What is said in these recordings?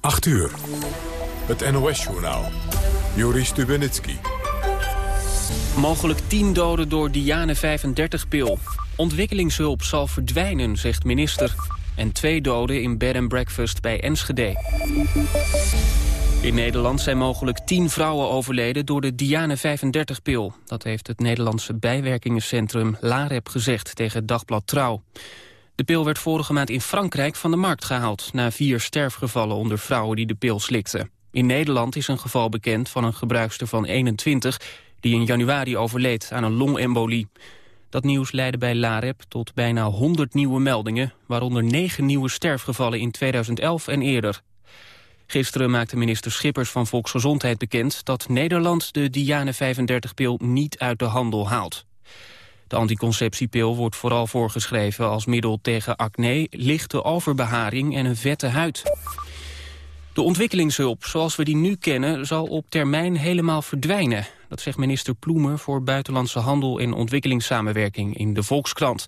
8 uur. Het NOS-journaal. Joris Stubenitski. Mogelijk 10 doden door Diane 35-pil. Ontwikkelingshulp zal verdwijnen, zegt minister. En twee doden in bed and breakfast bij Enschede. In Nederland zijn mogelijk 10 vrouwen overleden door de Diane 35-pil. Dat heeft het Nederlandse bijwerkingencentrum LAREP gezegd tegen Dagblad Trouw. De pil werd vorige maand in Frankrijk van de markt gehaald... na vier sterfgevallen onder vrouwen die de pil slikten. In Nederland is een geval bekend van een gebruikster van 21... die in januari overleed aan een longembolie. Dat nieuws leidde bij LAREP tot bijna 100 nieuwe meldingen... waaronder negen nieuwe sterfgevallen in 2011 en eerder. Gisteren maakte minister Schippers van Volksgezondheid bekend... dat Nederland de Diane 35-pil niet uit de handel haalt. De anticonceptiepil wordt vooral voorgeschreven als middel tegen acne, lichte overbeharing en een vette huid. De ontwikkelingshulp, zoals we die nu kennen, zal op termijn helemaal verdwijnen. Dat zegt minister Ploemen voor Buitenlandse Handel en Ontwikkelingssamenwerking in de Volkskrant.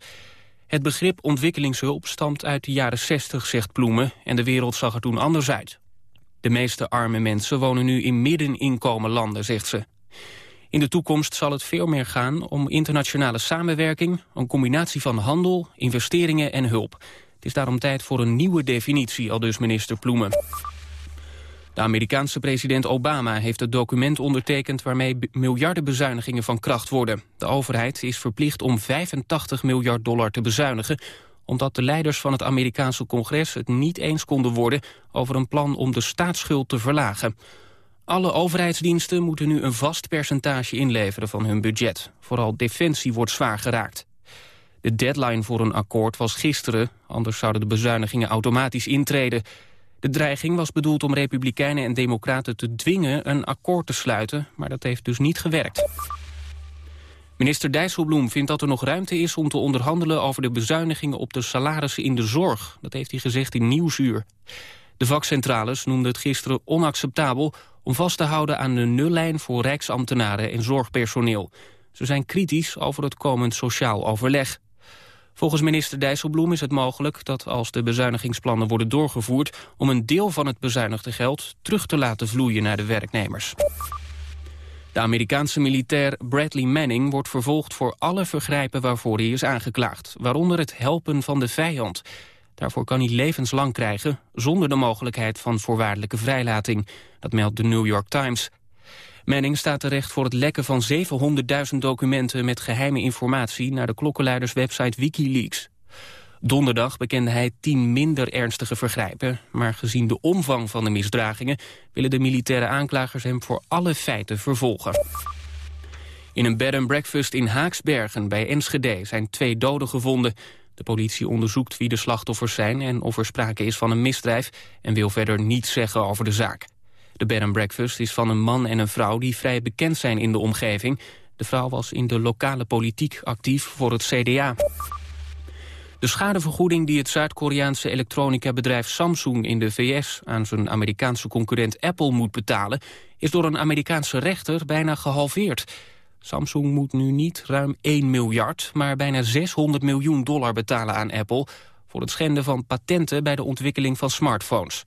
Het begrip ontwikkelingshulp stamt uit de jaren 60, zegt Ploemen, en de wereld zag er toen anders uit. De meeste arme mensen wonen nu in middeninkomenlanden, zegt ze. In de toekomst zal het veel meer gaan om internationale samenwerking... een combinatie van handel, investeringen en hulp. Het is daarom tijd voor een nieuwe definitie, al dus minister Ploemen. De Amerikaanse president Obama heeft het document ondertekend... waarmee miljarden bezuinigingen van kracht worden. De overheid is verplicht om 85 miljard dollar te bezuinigen omdat de leiders van het Amerikaanse congres het niet eens konden worden over een plan om de staatsschuld te verlagen. Alle overheidsdiensten moeten nu een vast percentage inleveren van hun budget. Vooral defensie wordt zwaar geraakt. De deadline voor een akkoord was gisteren, anders zouden de bezuinigingen automatisch intreden. De dreiging was bedoeld om republikeinen en democraten te dwingen een akkoord te sluiten, maar dat heeft dus niet gewerkt. Minister Dijsselbloem vindt dat er nog ruimte is om te onderhandelen over de bezuinigingen op de salarissen in de zorg. Dat heeft hij gezegd in Nieuwsuur. De vakcentrales noemden het gisteren onacceptabel om vast te houden aan de nullijn voor rijksambtenaren en zorgpersoneel. Ze zijn kritisch over het komend sociaal overleg. Volgens minister Dijsselbloem is het mogelijk dat als de bezuinigingsplannen worden doorgevoerd... om een deel van het bezuinigde geld terug te laten vloeien naar de werknemers. De Amerikaanse militair Bradley Manning wordt vervolgd voor alle vergrijpen waarvoor hij is aangeklaagd, waaronder het helpen van de vijand. Daarvoor kan hij levenslang krijgen, zonder de mogelijkheid van voorwaardelijke vrijlating. Dat meldt de New York Times. Manning staat terecht voor het lekken van 700.000 documenten met geheime informatie naar de klokkenluiderswebsite Wikileaks. Donderdag bekende hij tien minder ernstige vergrijpen, maar gezien de omvang van de misdragingen willen de militaire aanklagers hem voor alle feiten vervolgen. In een bed and breakfast in Haaksbergen bij Enschede zijn twee doden gevonden. De politie onderzoekt wie de slachtoffers zijn en of er sprake is van een misdrijf... en wil verder niets zeggen over de zaak. De bed and breakfast is van een man en een vrouw die vrij bekend zijn in de omgeving. De vrouw was in de lokale politiek actief voor het CDA. De schadevergoeding die het Zuid-Koreaanse elektronica-bedrijf Samsung in de VS aan zijn Amerikaanse concurrent Apple moet betalen, is door een Amerikaanse rechter bijna gehalveerd. Samsung moet nu niet ruim 1 miljard, maar bijna 600 miljoen dollar betalen aan Apple... voor het schenden van patenten bij de ontwikkeling van smartphones.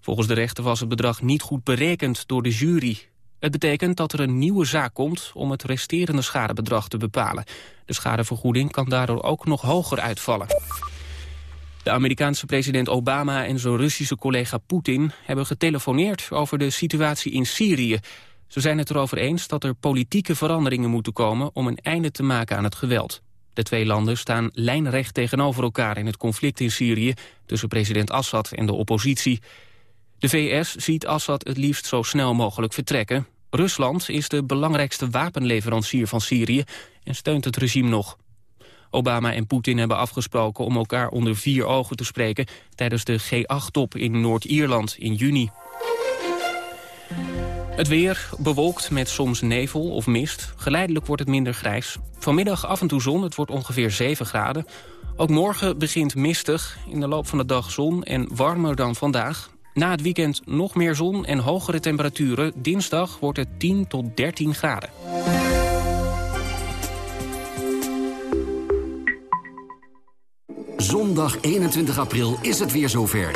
Volgens de rechter was het bedrag niet goed berekend door de jury. Het betekent dat er een nieuwe zaak komt om het resterende schadebedrag te bepalen. De schadevergoeding kan daardoor ook nog hoger uitvallen. De Amerikaanse president Obama en zijn Russische collega Poetin... hebben getelefoneerd over de situatie in Syrië. Ze zijn het erover eens dat er politieke veranderingen moeten komen... om een einde te maken aan het geweld. De twee landen staan lijnrecht tegenover elkaar in het conflict in Syrië... tussen president Assad en de oppositie. De VS ziet Assad het liefst zo snel mogelijk vertrekken. Rusland is de belangrijkste wapenleverancier van Syrië... en steunt het regime nog. Obama en Poetin hebben afgesproken om elkaar onder vier ogen te spreken... tijdens de G8-top in Noord-Ierland in juni. Het weer bewolkt met soms nevel of mist. Geleidelijk wordt het minder grijs. Vanmiddag af en toe zon, het wordt ongeveer 7 graden. Ook morgen begint mistig, in de loop van de dag zon en warmer dan vandaag. Na het weekend nog meer zon en hogere temperaturen. Dinsdag wordt het 10 tot 13 graden. Zondag 21 april is het weer zover.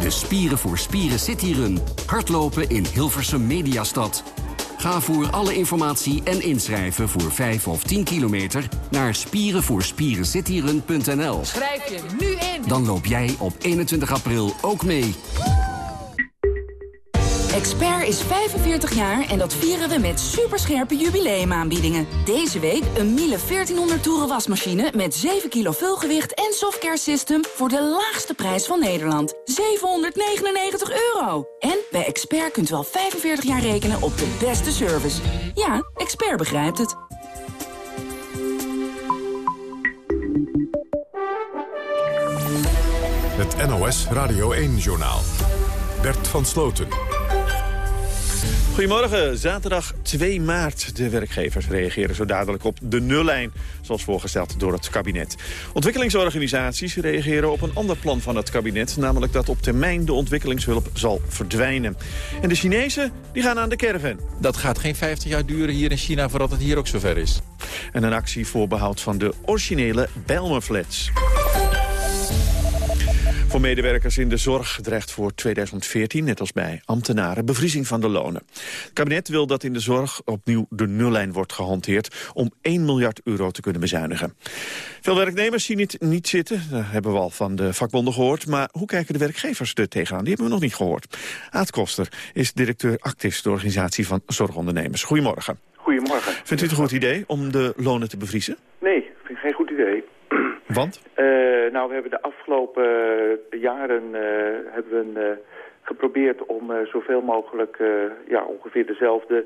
De Spieren voor Spieren Cityrun. Hardlopen in Hilversum Mediastad. Ga voor alle informatie en inschrijven voor 5 of 10 kilometer naar spierenvoorspierencityrun.nl. Schrijf je nu in. Dan loop jij op 21 april ook mee. Expert is 45 jaar en dat vieren we met superscherpe jubileumaanbiedingen. Deze week een Miele 1400 toeren wasmachine met 7 kilo vulgewicht en softcare system voor de laagste prijs van Nederland. 799 euro. En bij Expert kunt u al 45 jaar rekenen op de beste service. Ja, Expert begrijpt het. Het NOS Radio 1-journaal. Bert van Sloten. Goedemorgen, zaterdag 2 maart. De werkgevers reageren zo dadelijk op de nullijn, zoals voorgesteld door het kabinet. Ontwikkelingsorganisaties reageren op een ander plan van het kabinet, namelijk dat op termijn de ontwikkelingshulp zal verdwijnen. En de Chinezen, die gaan aan de caravan. Dat gaat geen 50 jaar duren hier in China voordat het hier ook zover is. En een actie voor behoud van de originele Bijlmerflats. Voor medewerkers in de zorg dreigt voor 2014, net als bij ambtenaren, bevriezing van de lonen. Het kabinet wil dat in de zorg opnieuw de nullijn wordt gehanteerd om 1 miljard euro te kunnen bezuinigen. Veel werknemers zien het niet zitten, dat hebben we al van de vakbonden gehoord. Maar hoe kijken de werkgevers er tegenaan? Die hebben we nog niet gehoord. Aad Koster is directeur Actis, de organisatie van zorgondernemers. Goedemorgen. Goedemorgen. Vindt u het een goed idee om de lonen te bevriezen? Nee, vind ik geen goed idee. Want? Uh, nou, we hebben de afgelopen uh, jaren uh, hebben we, geprobeerd om zoveel mogelijk ja, ongeveer dezelfde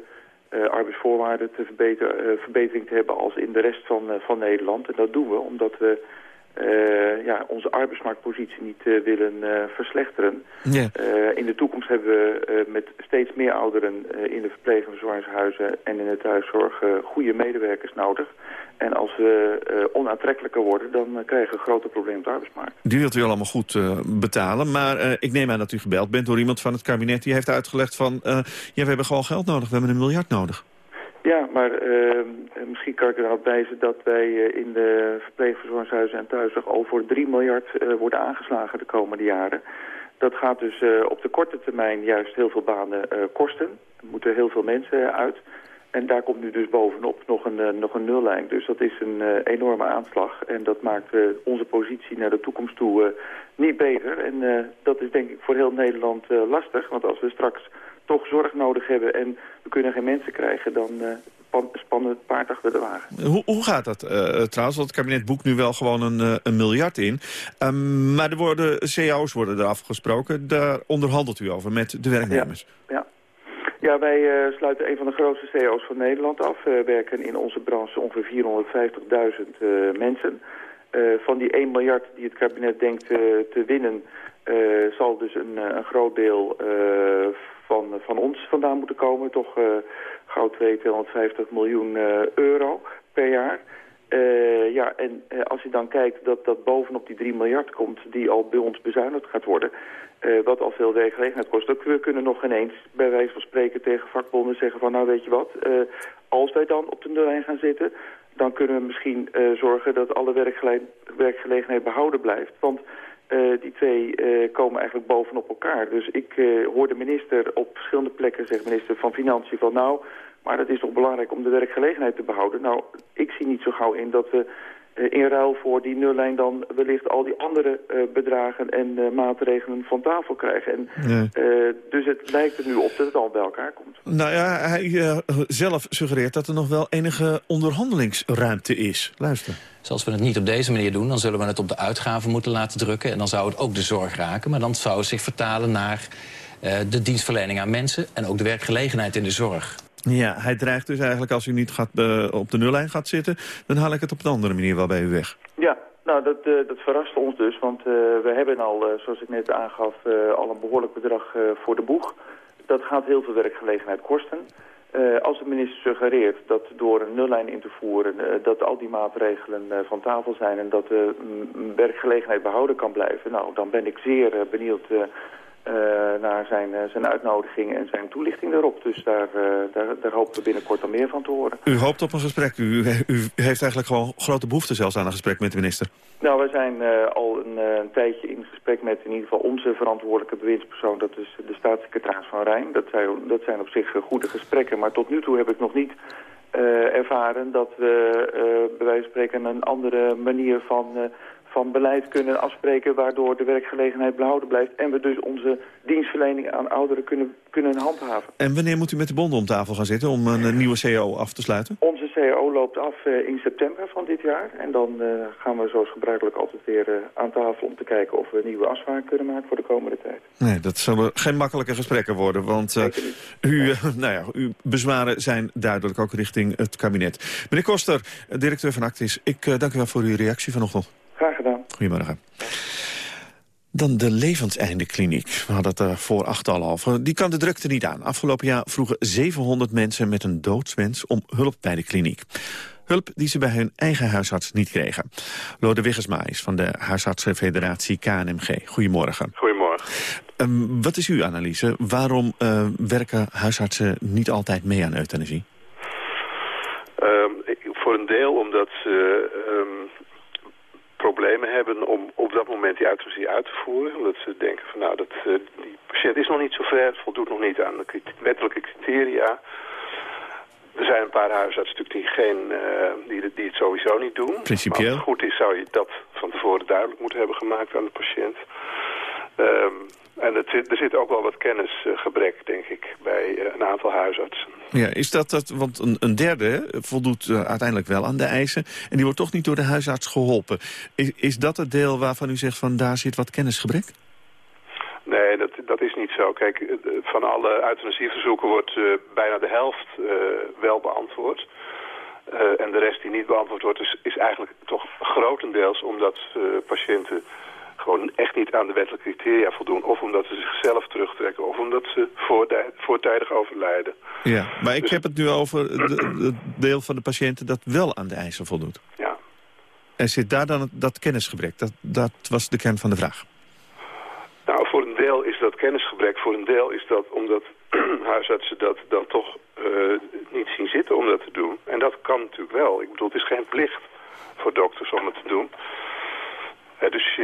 arbeidsvoorwaarden te verbeteren, verbetering te hebben als in de rest van, van Nederland. En dat doen we omdat we ja, onze arbeidsmarktpositie niet willen verslechteren. Yeah. in de toekomst hebben we met steeds meer ouderen in de verpleeg- en verzorgingshuizen en in de thuiszorg goede medewerkers nodig. En als we uh, onaantrekkelijker worden, dan uh, krijgen we grote probleem op de arbeidsmarkt. Die wilt u allemaal goed uh, betalen. Maar ik neem aan dat u gebeld bent door iemand van het kabinet... die heeft uitgelegd van, ja, we hebben gewoon geld nodig. We hebben een miljard nodig. Ja, maar misschien kan ik er ook wijzen dat wij in de verpleegverzorgingshuizen en thuiszorg... al voor 3 miljard worden aangeslagen de komende jaren. Dat gaat dus op de korte termijn juist heel veel banen kosten. Er moeten heel veel mensen uit... En daar komt nu dus bovenop nog een, nog een nullijn. Dus dat is een enorme aanslag. En dat maakt onze positie naar de toekomst toe niet beter. En dat is denk ik voor heel Nederland lastig. Want als we straks toch zorg nodig hebben en we kunnen geen mensen krijgen... dan spannen we het paard achter de wagen. Hoe, hoe gaat dat trouwens? Want het kabinet boekt nu wel gewoon een, een miljard in. Um, maar er worden cao's worden er afgesproken. Daar onderhandelt u over met de werknemers. ja. ja. Ja, wij uh, sluiten een van de grootste CEO's van Nederland af. We werken in onze branche ongeveer 450.000 uh, mensen. Van die 1 miljard die het kabinet denkt te winnen... zal dus een, een groot deel van, van ons vandaan moeten komen. Toch gauw 250 miljoen euro per jaar. ja, en als je dan kijkt dat dat bovenop die 3 miljard komt... die al bij ons bezuinigd gaat worden... Uh, wat al veel werkgelegenheid kost. Ook we kunnen nog ineens bij wijze van spreken tegen vakbonden zeggen van nou weet je wat, uh, als wij dan op de nullijn gaan zitten, dan kunnen we misschien uh, zorgen dat alle werkgele werkgelegenheid behouden blijft. Want die twee komen eigenlijk bovenop elkaar. Dus ik hoor de minister op verschillende plekken, zegt minister van Financiën, van nou, maar het is toch belangrijk om de werkgelegenheid te behouden. Nou, ik zie niet zo gauw in dat we uh, in ruil voor die nullijn dan wellicht al die andere uh, bedragen en uh, maatregelen van tafel krijgen. En, nee. dus het lijkt er nu op dat het al bij elkaar komt. Nou ja, hij zelf suggereert dat er nog wel enige onderhandelingsruimte is. Luister. Zoals we het niet op deze manier doen, dan zullen we het op de uitgaven moeten laten drukken. En dan zou het ook de zorg raken. Maar dan zou het zich vertalen naar de dienstverlening aan mensen en ook de werkgelegenheid in de zorg. Ja, hij dreigt dus eigenlijk als u niet gaat, uh, op de nullijn gaat zitten... dan haal ik het op een andere manier wel bij u weg. Ja, nou dat, uh, dat verrast ons dus. Want uh, we hebben al, zoals ik net aangaf, al een behoorlijk bedrag voor de boeg. Dat gaat heel veel werkgelegenheid kosten. als de minister suggereert dat door een nullijn in te voeren... dat al die maatregelen van tafel zijn en dat de werkgelegenheid behouden kan blijven... nou, dan ben ik zeer benieuwd naar zijn, zijn uitnodiging en zijn toelichting daarop. Dus daar, daar, daar hopen we binnenkort al meer van te horen. U hoopt op een gesprek. U, u heeft eigenlijk gewoon grote behoefte zelfs aan een gesprek met de minister. Nou, we zijn al een, een, tijdje in gesprek met in ieder geval onze verantwoordelijke bewindspersoon. Dat is de staatssecretaris van Rijn. Dat zijn, dat zijn op zich goede gesprekken. Maar tot nu toe heb ik nog niet ervaren dat we bij wijze van spreken een andere manier van van beleid kunnen afspreken... waardoor de werkgelegenheid behouden blijft... en we dus onze dienstverlening aan ouderen kunnen, kunnen handhaven. En wanneer moet u met de bonden om tafel gaan zitten om een nieuwe CAO af te sluiten? Onze CAO loopt af eh, in september van dit jaar. En dan uh, gaan we zoals gebruikelijk altijd weer uh, aan tafel om te kijken... of we nieuwe afspraken kunnen maken voor de komende tijd. Nee, dat zullen geen makkelijke gesprekken worden. Want u, nou ja, uw bezwaren zijn duidelijk ook richting het kabinet. Meneer Koster, directeur van Actis, ik dank u wel voor uw reactie vanochtend. Graag gedaan. Goedemorgen. Dan de levenseindekliniek. We hadden het er voor acht al over. Die kan de drukte niet aan. Afgelopen jaar vroegen 700 mensen met een doodswens om hulp bij de kliniek. Hulp die ze bij hun eigen huisarts niet kregen. Lode Wiggersma is van de huisartsenfederatie KNMG. Goedemorgen. Goedemorgen. Um, wat is uw analyse? Waarom uh, werken huisartsen niet altijd mee aan euthanasie? Um, voor een deel omdat ze um, problemen hebben om op dat moment die euthanasie uit te voeren. Omdat ze denken van nou, dat, uh, die patiënt is nog niet zo ver, voldoet nog niet aan de wettelijke criteria. Er zijn een paar huisartsen natuurlijk die, geen, uh, die, die, het sowieso niet doen. Principieel. als het goed is zou je dat van tevoren duidelijk moeten hebben gemaakt aan de patiënt. Um, en het zit, er zit ook wel wat kennisgebrek, denk ik, bij uh, een aantal huisartsen. Ja, is dat dat, want een, een derde voldoet uh, uiteindelijk wel aan de eisen... en die wordt toch niet door de huisarts geholpen. Is, is dat het deel waarvan u zegt van daar zit wat kennisgebrek? Nee, dat, dat is niet zo. Kijk, van alle euthanasieverzoeken wordt uh, bijna de helft wel beantwoord. en de rest die niet beantwoord wordt is, is eigenlijk toch grotendeels omdat patiënten gewoon echt niet aan de wettelijke criteria voldoen. Of omdat ze zichzelf terugtrekken. Of omdat ze voortijdig overlijden. Ja, maar ik dus- heb het nu over het deel van de patiënten dat wel aan de eisen voldoet. Ja. En zit daar dan dat kennisgebrek? Dat, dat was de kern van de vraag. Nou, voor een deel is dat kennisgebrek. Voor een deel is dat omdat huisartsen dat dan toch uh, niet zien zitten om dat te doen. En dat kan natuurlijk wel. Ik bedoel, het is geen plicht voor dokters om het te doen dus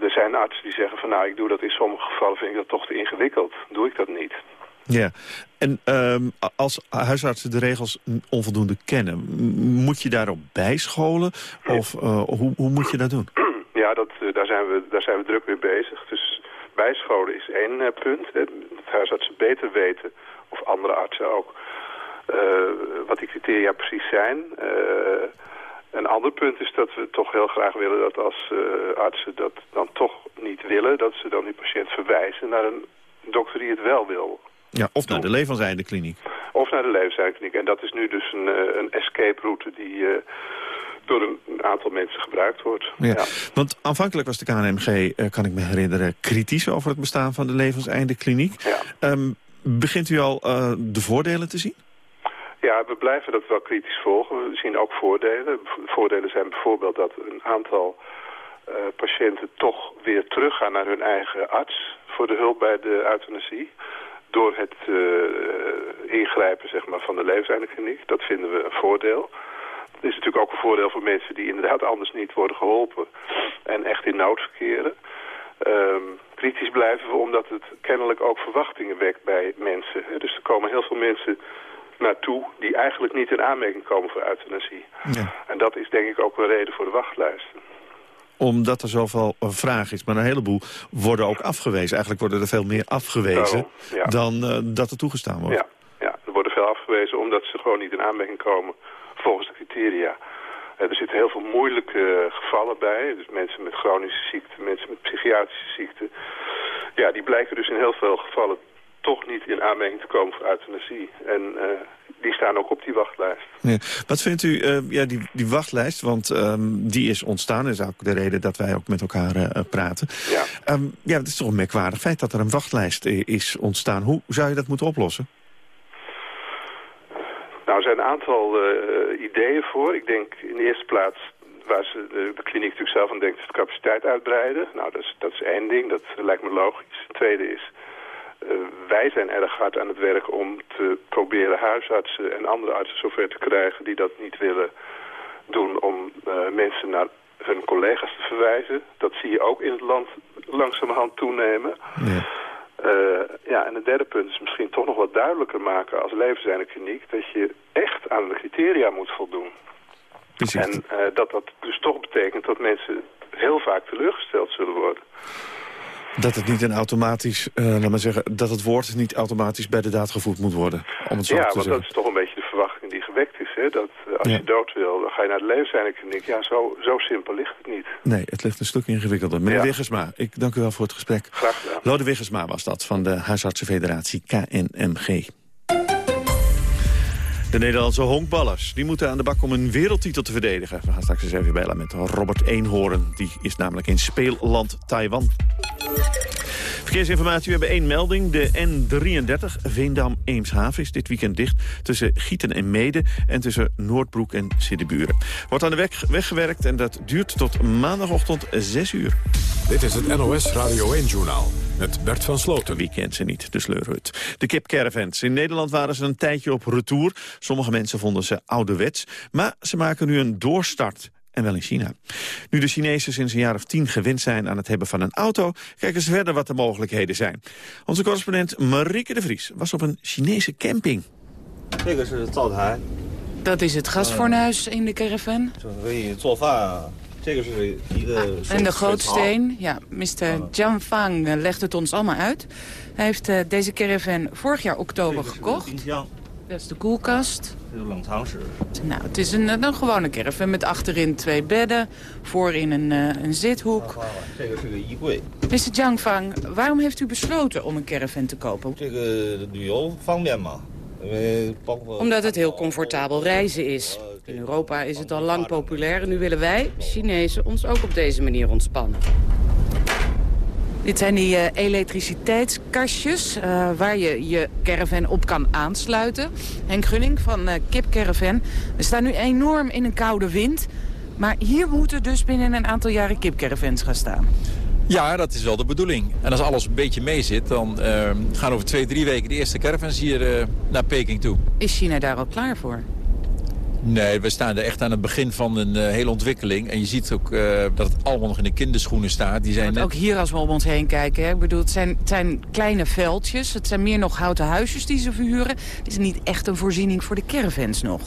er zijn artsen die zeggen van nou, ik doe dat in sommige gevallen, vind ik dat toch te ingewikkeld. Doe ik dat niet. Ja, en um, als huisartsen de regels onvoldoende kennen, moet je daarop bijscholen? Of uh, hoe, hoe moet je dat doen? Ja, dat, uh, daar, zijn we, daar zijn we druk mee bezig. Dus bijscholen is één uh, punt. Hè, dat huisartsen beter weten, of andere artsen ook, wat die criteria precies zijn. Een ander punt is dat we toch heel graag willen dat als uh, artsen dat dan toch niet willen... dat ze dan die patiënt verwijzen naar een dokter die het wel wil. Ja, of naar de levenseindekliniek. Of naar de levenseindekliniek. En dat is nu dus een, uh, een escape route die... Uh, door een aantal mensen gebruikt wordt. Ja, ja. Want aanvankelijk was de KNMG, kan ik me herinneren, kritisch over het bestaan van de levenseindekliniek. Ja. Um, begint u al de voordelen te zien? Ja, we blijven dat wel kritisch volgen. We zien ook voordelen. Voordelen zijn bijvoorbeeld dat een aantal uh, patiënten toch weer teruggaan naar hun eigen arts voor de hulp bij de euthanasie. Door het uh, ingrijpen zeg maar, van de levenseindekliniek. Dat vinden we een voordeel. Het is natuurlijk ook een voordeel voor mensen die inderdaad anders niet worden geholpen. En echt in nood verkeren. Um, kritisch blijven we omdat het kennelijk ook verwachtingen wekt bij mensen. Dus er komen heel veel mensen naartoe die eigenlijk niet in aanmerking komen voor euthanasie. Ja. En dat is denk ik ook een reden voor de wachtlijsten omdat er zoveel eh, vraag is. Maar een heleboel worden ook afgewezen. Eigenlijk worden er veel meer afgewezen ja. dan uh, dat er toegestaan wordt. Ja. ja, er worden veel afgewezen omdat ze gewoon niet in aanmerking komen volgens de criteria. Uh, er zitten heel veel moeilijke gevallen bij. Dus mensen met chronische ziekten, mensen met psychiatrische ziekten. Ja, die blijken dus in heel veel gevallen toch niet in aanmerking te komen voor euthanasie. En uh, die staan ook op die wachtlijst. Ja. Wat vindt u, uh, ja, die, die wachtlijst, want um, die is ontstaan. Dat is ook de reden dat wij ook met elkaar uh, praten. Ja. Um, ja, het is toch een merkwaardig feit dat er een wachtlijst is ontstaan. Hoe zou je dat moeten oplossen? Nou, er zijn een aantal ideeën voor. Ik denk in de eerste plaats waar ze de, de, kliniek natuurlijk zelf aan denkt, is de capaciteit uitbreiden. Nou, dat is, dat is één ding, dat lijkt me logisch. Het tweede is wij zijn erg hard aan het werk om te proberen huisartsen en andere artsen zover te krijgen die dat niet willen doen om mensen naar hun collega's te verwijzen. Dat zie je ook in het land langzamerhand toenemen. Ja. ja, en het derde punt is misschien toch nog wat duidelijker maken als levenszijnde kliniek... dat je echt aan de criteria moet voldoen. Precies. En dat dat dus toch betekent dat mensen heel vaak teleurgesteld zullen worden. Dat het niet een automatisch, uh, laat maar zeggen, dat het woord niet automatisch bij de daad gevoed moet worden. Om het zo ja, te want dat is toch een beetje de verwachting die gewekt is. Hè? Dat uh, als je dood wil, dan ga je naar de levenseindekliniek. Ja, zo, zo simpel ligt het niet. Nee, het ligt een stuk ingewikkelder. Meneer ja. Wiggersma, ik dank u wel voor het gesprek. Graag gedaan. Lode Wiggersma was dat, van de Huisartsenfederatie KNMG. De Nederlandse honkballers die moeten aan de bak om een wereldtitel te verdedigen. We gaan straks eens even bellen met Robert Eenhoorn. Die is namelijk in speelland Taiwan. Verkeersinformatie, we hebben één melding. De N33 Veendam-Eemshaven is dit weekend dicht tussen Gieten en Mede... en tussen Noordbroek en Siddeburen. Wordt aan de weg weggewerkt en dat duurt tot maandagochtend 6 uur. Dit is het NOS Radio 1-journaal met Bert van Sloten. Wie kent ze niet, de sleurhut. De kipcaravans. In Nederland waren ze een tijdje op retour. Sommige mensen vonden ze ouderwets. Maar ze maken nu een doorstart en wel in China. Nu de Chinezen sinds een jaar of tien gewend zijn aan het hebben van een auto... kijken ze verder wat de mogelijkheden zijn. Onze correspondent Marieke de Vries was op een Chinese camping. Dat is het gasfornuis in de caravan. en de gootsteen, ja, Mr. Jiang Fang eh, legt het ons allemaal uit. Hij heeft uh, deze caravan vorig jaar oktober gekocht. Dat is de koelkast. Nou, het is een, een gewone caravan met achterin twee bedden, voorin een, uh, een zithoek. Mr. Jiangfang, waarom heeft u besloten om een caravan te kopen? Omdat het heel comfortabel reizen is. In Europa is het al lang populair en nu willen wij, Chinezen, ons ook op deze manier ontspannen. Dit zijn die uh, elektriciteitskastjes uh, waar je je caravan op kan aansluiten. Henk Gunning van uh, Kip Caravan. We staan nu enorm in een koude wind. Maar hier moeten dus binnen een aantal jaren kipcaravans gaan staan. Ja, dat is wel de bedoeling. En als alles een beetje mee zit, dan gaan over twee, drie weken de eerste caravans hier naar Peking toe. Is China daar al klaar voor? Nee, we staan er echt aan het begin van een uh, hele ontwikkeling. En je ziet ook uh, dat het allemaal nog in de kinderschoenen staat. Die zijn net... Ook hier als we om ons heen kijken. Hè? Ik bedoel, het zijn, het zijn kleine veldjes. Het zijn meer nog houten huisjes die ze verhuren. Het is niet echt een voorziening voor de caravans nog.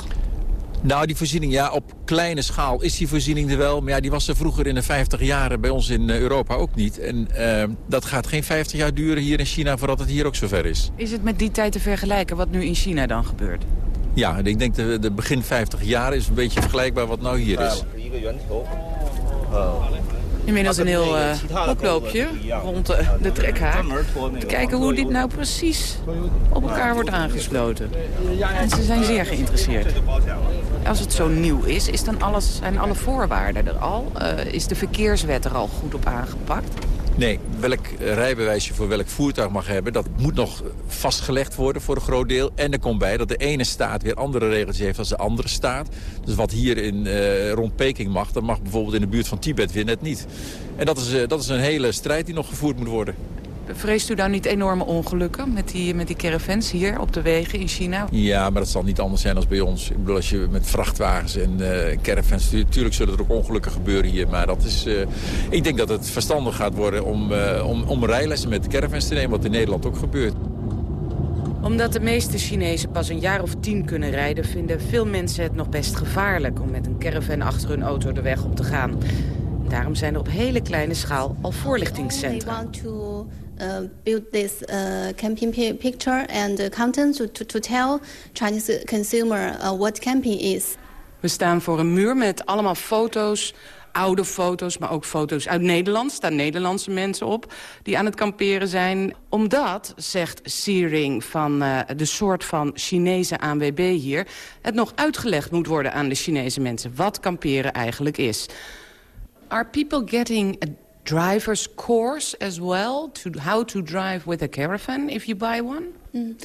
Nou, die voorziening, ja, op kleine schaal is die voorziening er wel. Maar ja, die was er vroeger in de 50 jaren bij ons in Europa ook niet. En uh, dat gaat geen 50 jaar duren hier in China voordat het hier ook zover is. Is het met die tijd te vergelijken wat nu in China dan gebeurt? Ja, ik denk de, de begin 50 jaar is een beetje vergelijkbaar wat nou hier is. Inmiddels een heel uh, oploopje rond de, de trekhaak. Te kijken hoe dit nou precies op elkaar wordt aangesloten. En ze zijn zeer geïnteresseerd. Als het zo nieuw is, is dan alles, zijn alle voorwaarden er al? Uh, is de verkeerswet er al goed op aangepakt? Nee, welk rijbewijs je voor welk voertuig mag hebben... dat moet nog vastgelegd worden voor een groot deel. En er komt bij dat de ene staat weer andere regels heeft dan de andere staat. Dus wat hier in, uh, rond Peking mag, dat mag bijvoorbeeld in de buurt van Tibet weer net niet. En dat is, uh, dat is een hele strijd die nog gevoerd moet worden. Vreest u dan niet enorme ongelukken met die, met die caravans hier op de wegen in China? Ja, maar dat zal niet anders zijn als bij ons. Ik bedoel, als je met vrachtwagens en uh, caravans... Natuurlijk zullen er ook ongelukken gebeuren hier. Maar dat is, uh, ik denk dat het verstandig gaat worden om, uh, om, om rijlessen met caravans te nemen. Wat in Nederland ook gebeurt omdat de meeste Chinezen pas een jaar of tien kunnen rijden... vinden veel mensen het nog best gevaarlijk om met een caravan achter hun auto de weg op te gaan. Daarom zijn er op hele kleine schaal al voorlichtingscentra uh, build this uh, picture and content to, to, to tell Chinese consumer uh, what camping is. We staan voor een muur met allemaal foto's, oude foto's, maar ook foto's uit Nederland. Er staan Nederlandse mensen op die aan het kamperen zijn. Omdat, zegt Searing van uh, de soort van Chinese ANWB hier... het nog uitgelegd moet worden aan de Chinese mensen wat kamperen eigenlijk is. Are people getting driver's course as well to how to drive with a caravan if you buy one? Mm.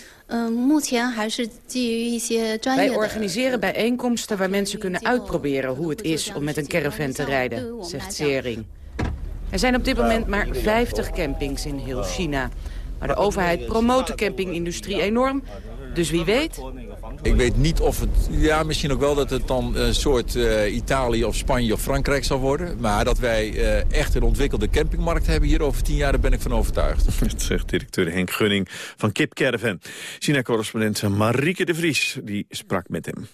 Wij organiseren bijeenkomsten waar mensen kunnen uitproberen hoe het is om met een caravan te rijden, zegt Sering. Er zijn op dit moment maar 50 campings in heel China. Maar de overheid promoot de campingindustrie enorm. Dus wie weet... Ik weet niet of het... Ja, misschien ook wel dat het dan een soort uh, Italië of Spanje of Frankrijk zal worden. Maar dat wij uh, echt een ontwikkelde campingmarkt hebben hier over tien jaar... daar ben ik van overtuigd. Dat zegt directeur Henk Gunning van Kip Caravan. China-correspondent Marieke de Vries die sprak met hem.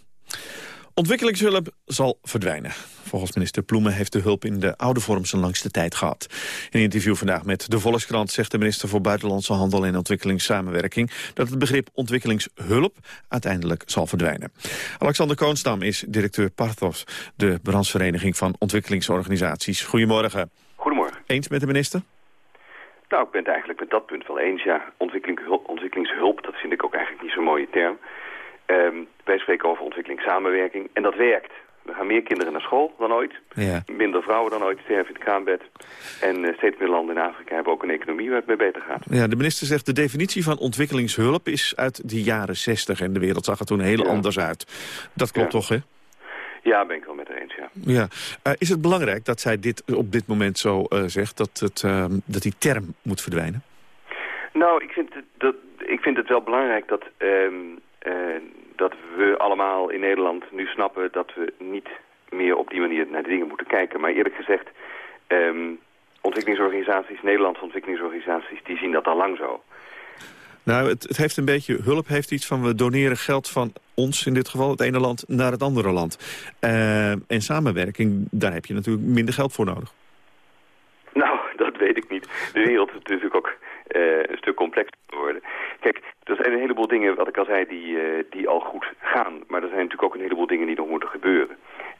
Ontwikkelingshulp zal verdwijnen. Volgens minister Ploemen heeft de hulp in de oude vorm zijn langste tijd gehad. In een interview vandaag met de Volkskrant zegt de minister voor Buitenlandse Handel en Ontwikkelingssamenwerking dat het begrip ontwikkelingshulp uiteindelijk zal verdwijnen. Alexander Koonstam is directeur Parthos, de branchevereniging van ontwikkelingsorganisaties. Goedemorgen. Goedemorgen. Eens met de minister? Nou, ik ben het eigenlijk met dat punt wel eens. Ja, ontwikkelingshulp, dat vind ik ook eigenlijk niet zo'n mooie term. Um, wij spreken over ontwikkelingssamenwerking en dat werkt. Er gaan meer kinderen naar school dan ooit. Ja. Minder vrouwen dan ooit sterven in het kraambed. En uh, steeds meer landen in Afrika hebben ook een economie waar het mee beter gaat. Ja, de minister zegt de definitie van ontwikkelingshulp is uit de jaren 60. En de wereld zag er toen heel anders uit. Dat klopt toch, hè? Ja, ben ik wel met haar eens, ja. ja. Uh, is het belangrijk dat zij dit op dit moment zo uh, zegt, dat, het, ehm, dat die term moet verdwijnen? Nou, ik vind het, dat, ik vind het wel belangrijk dat ehm, dat we allemaal in Nederland nu snappen dat we niet meer op die manier naar de dingen moeten kijken. Maar eerlijk gezegd, um, ontwikkelingsorganisaties, Nederlandse ontwikkelingsorganisaties, die zien dat al lang zo. Nou, het, het, heeft een beetje, hulp heeft iets van we doneren geld van ons, in dit geval het ene land, naar het andere land. Uh, en samenwerking, daar heb je natuurlijk minder geld voor nodig. Nou, dat weet ik niet. De wereld is natuurlijk ook een stuk complexer worden. Kijk, er zijn een heleboel dingen, wat ik al zei, die, uh, die al goed gaan. Maar er zijn natuurlijk ook een heleboel dingen die nog moeten gebeuren.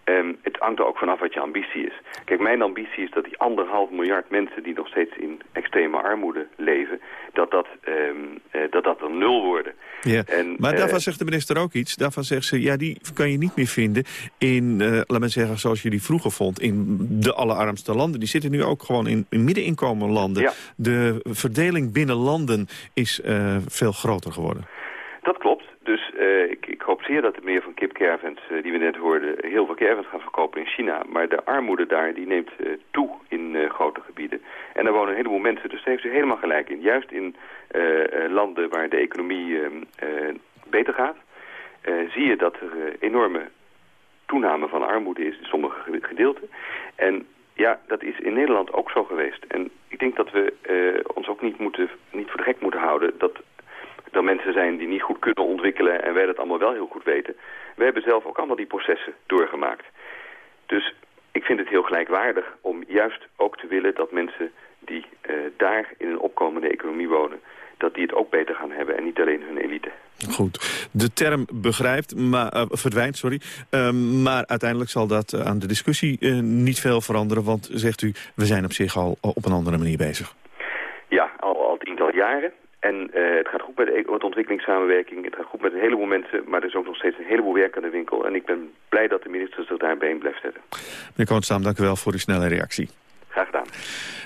Um, het hangt er ook vanaf wat je ambitie is. Kijk, mijn ambitie is dat die anderhalf miljard mensen die nog steeds in extreme armoede leven, dat dat, um, uh, dat, dat er nul worden. Ja, en, maar daarvan uh, zegt de minister ook iets. Daarvan zegt ze, ja, die kan je niet meer vinden in, uh, laat zeggen, zoals je die vroeger vond, in de allerarmste landen. Die zitten nu ook gewoon in, in middeninkomenlanden. Ja. De verdeling binnen landen is veel groter geworden. Dat klopt. Dus ik, ik, hoop zeer dat er meer van kipcaravans, uh, die we net hoorden, heel veel caravans gaan verkopen in China. Maar de armoede daar, die neemt uh, toe in grote gebieden. En daar wonen een heleboel mensen, dus daar heeft u helemaal gelijk in. Juist in landen waar de economie beter gaat, zie je dat er enorme toename van armoede is in sommige gedeelten. En ja, dat is in Nederland ook zo geweest. En ik denk dat we ons ook niet, moeten, niet voor de gek moeten houden dat er mensen zijn die niet goed kunnen ontwikkelen en wij dat allemaal wel heel goed weten. We hebben zelf ook allemaal die processen doorgemaakt. Dus ik vind het heel gelijkwaardig om juist ook te willen dat mensen die uh, daar in een opkomende economie wonen, dat die het ook beter gaan hebben en niet alleen hun elite. Goed. De term begrijpt, maar, uh, verdwijnt, sorry. Uh, maar uiteindelijk zal dat uh, aan de discussie niet veel veranderen, want zegt u, we zijn op zich al op een andere manier bezig. Ja, al, al tiental jaren. En uh, het gaat goed met de e- ontwikkelingssamenwerking. Het gaat goed met een heleboel mensen. Maar er is ook nog steeds een heleboel werk aan de winkel. En ik ben blij dat de minister zich daarbij in blijft zetten. Meneer Koonstam, dank u wel voor uw snelle reactie. Graag gedaan.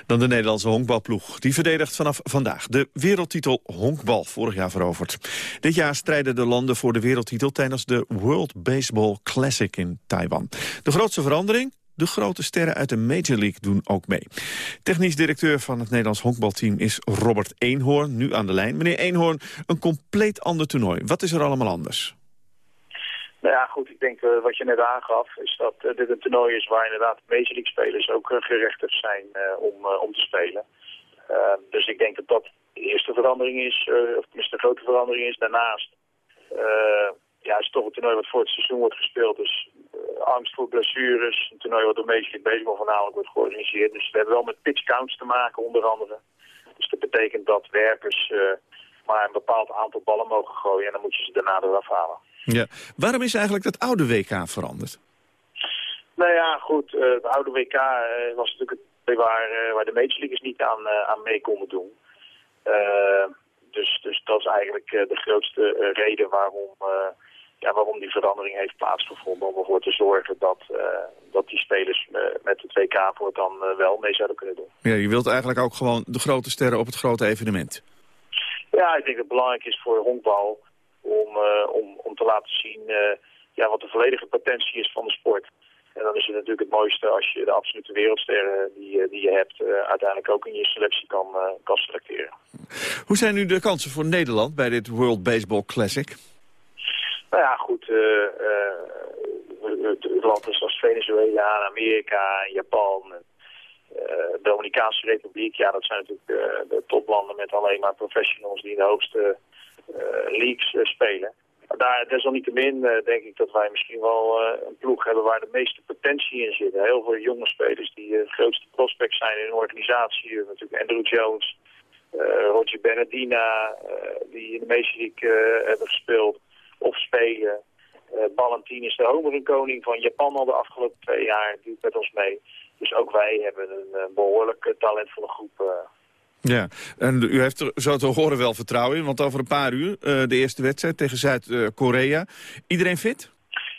Dan de Nederlandse honkbalploeg. Die verdedigt vanaf vandaag de wereldtitel honkbal, vorig jaar veroverd. Dit jaar strijden de landen voor de wereldtitel tijdens de World Baseball Classic in Taiwan. De grootste verandering? De grote sterren uit de Major League doen ook mee. Technisch directeur van het Nederlands honkbalteam is Robert Eenhoorn, nu aan de lijn. Meneer Eenhoorn, een compleet ander toernooi. Wat is er allemaal anders? Nou ja, goed, ik denk uh, wat je net aangaf, is dat uh, dit een toernooi is waar inderdaad de Major League spelers ook uh, gerechtigd zijn om, om te spelen. dus ik denk dat dat de eerste verandering is, of tenminste de grote verandering is. Daarnaast ja, is het toch een toernooi wat voor het seizoen wordt gespeeld. Dus uh, angst voor blessures. Een toernooi wat door Major League Baseball voornamelijk wordt georganiseerd. Dus we hebben wel met pitch counts te maken onder andere. Dus dat betekent dat werpers uh, maar een bepaald aantal ballen mogen gooien. En dan moet je ze daarna eraf halen. Ja. Waarom is eigenlijk dat oude WK veranderd? Nou ja, goed. Uh, het oude WK was natuurlijk het waar, waar de Major Leaguers niet aan, aan mee konden doen. dus, dus dat is eigenlijk de grootste reden waarom ja, waarom die verandering heeft plaatsgevonden. Om ervoor te zorgen dat, uh, dat die spelers uh, met het WK voor dan uh, wel mee zouden kunnen doen. Ja, je wilt eigenlijk ook gewoon de grote sterren op het grote evenement. Ja, ik denk dat het belangrijk is voor honkbal om, om, om te laten zien ja, wat de volledige potentie is van de sport. En dan is het natuurlijk het mooiste als je de absolute wereldsterren die, die je hebt... uiteindelijk ook in je selectie kan, kan selecteren. Hoe zijn nu de kansen voor Nederland bij dit World Baseball Classic? Nou ja, goed. het land is als Venezuela, Amerika, Japan... De Dominicaanse Republiek, ja, dat zijn natuurlijk de toplanden met alleen maar professionals die in de hoogste leagues spelen daar, desalniettemin uh, denk ik dat wij misschien wel uh, een ploeg hebben waar de meeste potentie in zit. Heel veel jonge spelers die uh, grootste prospects zijn in een organisatie. natuurlijk Andrew Jones, Roger Benedina, die in de Major League hebben gespeeld of spelen. Ballantine is de homerunkoning van Japan al de afgelopen twee jaar. Die doet met ons mee. Dus ook wij hebben een behoorlijk talentvolle groep ja, en u heeft er zo te horen wel vertrouwen in, want over een paar uur uh, de eerste wedstrijd tegen Zuid-Korea. Iedereen fit?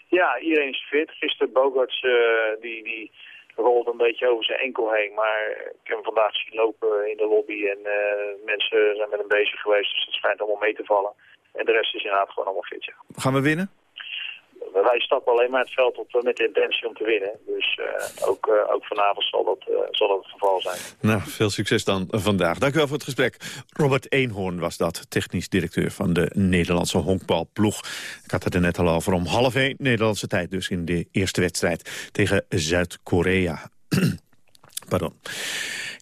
Ja, iedereen is fit. Gisteren Bogarts, uh, die, die rolt een beetje over zijn enkel heen, maar ik heb hem vandaag zien lopen in de lobby en uh, mensen zijn met hem bezig geweest, dus het schijnt allemaal mee te vallen. En de rest is inderdaad gewoon allemaal fit, ja. Gaan we winnen? wij stappen alleen maar het veld op met de intentie om te winnen. Dus uh, ook, uh, ook vanavond zal dat, uh, zal dat het geval zijn. Nou, veel succes dan vandaag. Dank u wel voor het gesprek. Robert Eenhoorn was dat, technisch directeur van de Nederlandse honkbalploeg. Ik had het er net al over om half één Nederlandse tijd dus in de eerste wedstrijd tegen Zuid-Korea. Pardon.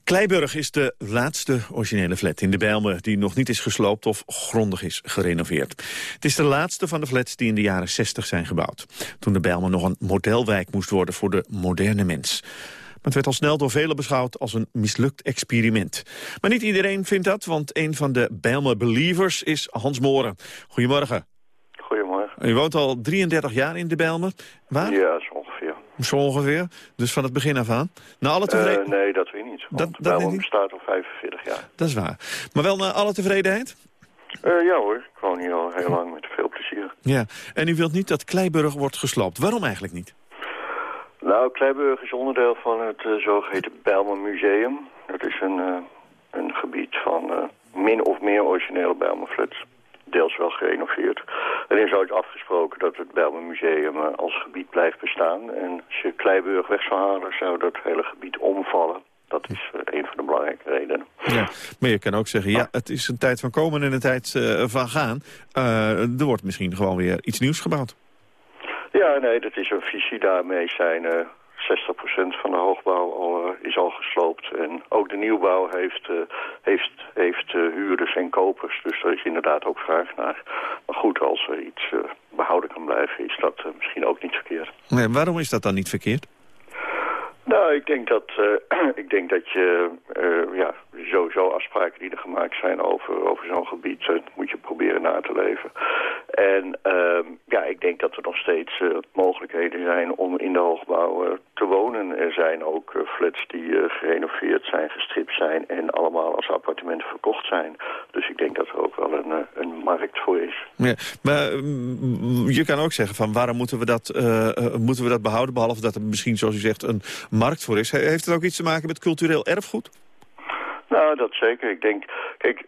Kleiburg is de laatste originele flat in de Bijlmer... die nog niet is gesloopt of grondig is gerenoveerd. Het is de laatste van de flats die in de jaren 60 zijn gebouwd. Toen de Bijlmer nog een modelwijk moest worden voor de moderne mens. Maar het werd al snel door velen beschouwd als een mislukt experiment. Maar niet iedereen vindt dat, want een van de Bijlmer believers is Hans Moren. Goedemorgen. Goedemorgen. U woont al 33 jaar in de Bijlmer. Waar? Ja, zo ongeveer. Dus van het begin af aan? Na alle tevreden... Uh, nee, dat weet ik niet. Dat, dat niet? bestaat al 45 jaar. Dat is waar. Maar wel naar alle tevredenheid? Uh, ja hoor, ik woon hier al heel lang met veel plezier. Ja, en u wilt niet dat Kleiburg wordt gesloopt. Waarom eigenlijk niet? Nou, Kleiburg is onderdeel van het uh, zogeheten Bijlmer Museum. Dat is een, uh, een gebied van min of meer originele Bijlmerflats deels wel gerenoveerd. Er is ooit afgesproken dat het Bijlmer Museum eh, als gebied blijft bestaan. En als je Kleiburg weg zou halen, zou dat hele gebied omvallen. Dat is uh, een van de belangrijke redenen. Ja, maar je kan ook zeggen, ja, het is een tijd van komen en een tijd uh, van gaan. er wordt misschien gewoon weer iets nieuws gebouwd. Ja, nee, dat is een visie. Daarmee zijn 60% van de hoogbouw al, uh, is al gesloopt. En ook de nieuwbouw heeft, uh, heeft, heeft uh, huurders en kopers. Dus er is inderdaad ook vraag naar. Maar goed, als er iets behouden kan blijven, is dat misschien ook niet verkeerd. Nee, waarom is dat dan niet verkeerd? Nou, ik denk dat, uh, ik denk dat je uh, ja, sowieso afspraken die er gemaakt zijn over, over zo'n gebied, uh, moet je proberen na te leven. En ehm, ja, ik denk dat er nog steeds mogelijkheden zijn om in de hoogbouw te wonen. Er zijn ook flats die gerenoveerd zijn, gestript zijn en allemaal als appartementen verkocht zijn. Dus ik denk dat er ook wel een, een markt voor is. Ja, maar mm, je kan ook zeggen van waarom moeten we dat, moeten we dat behouden, behalve dat er misschien, zoals u zegt, een markt voor is. Heeft het ook iets te maken met cultureel erfgoed? Nou, dat zeker. Ik denk, kijk,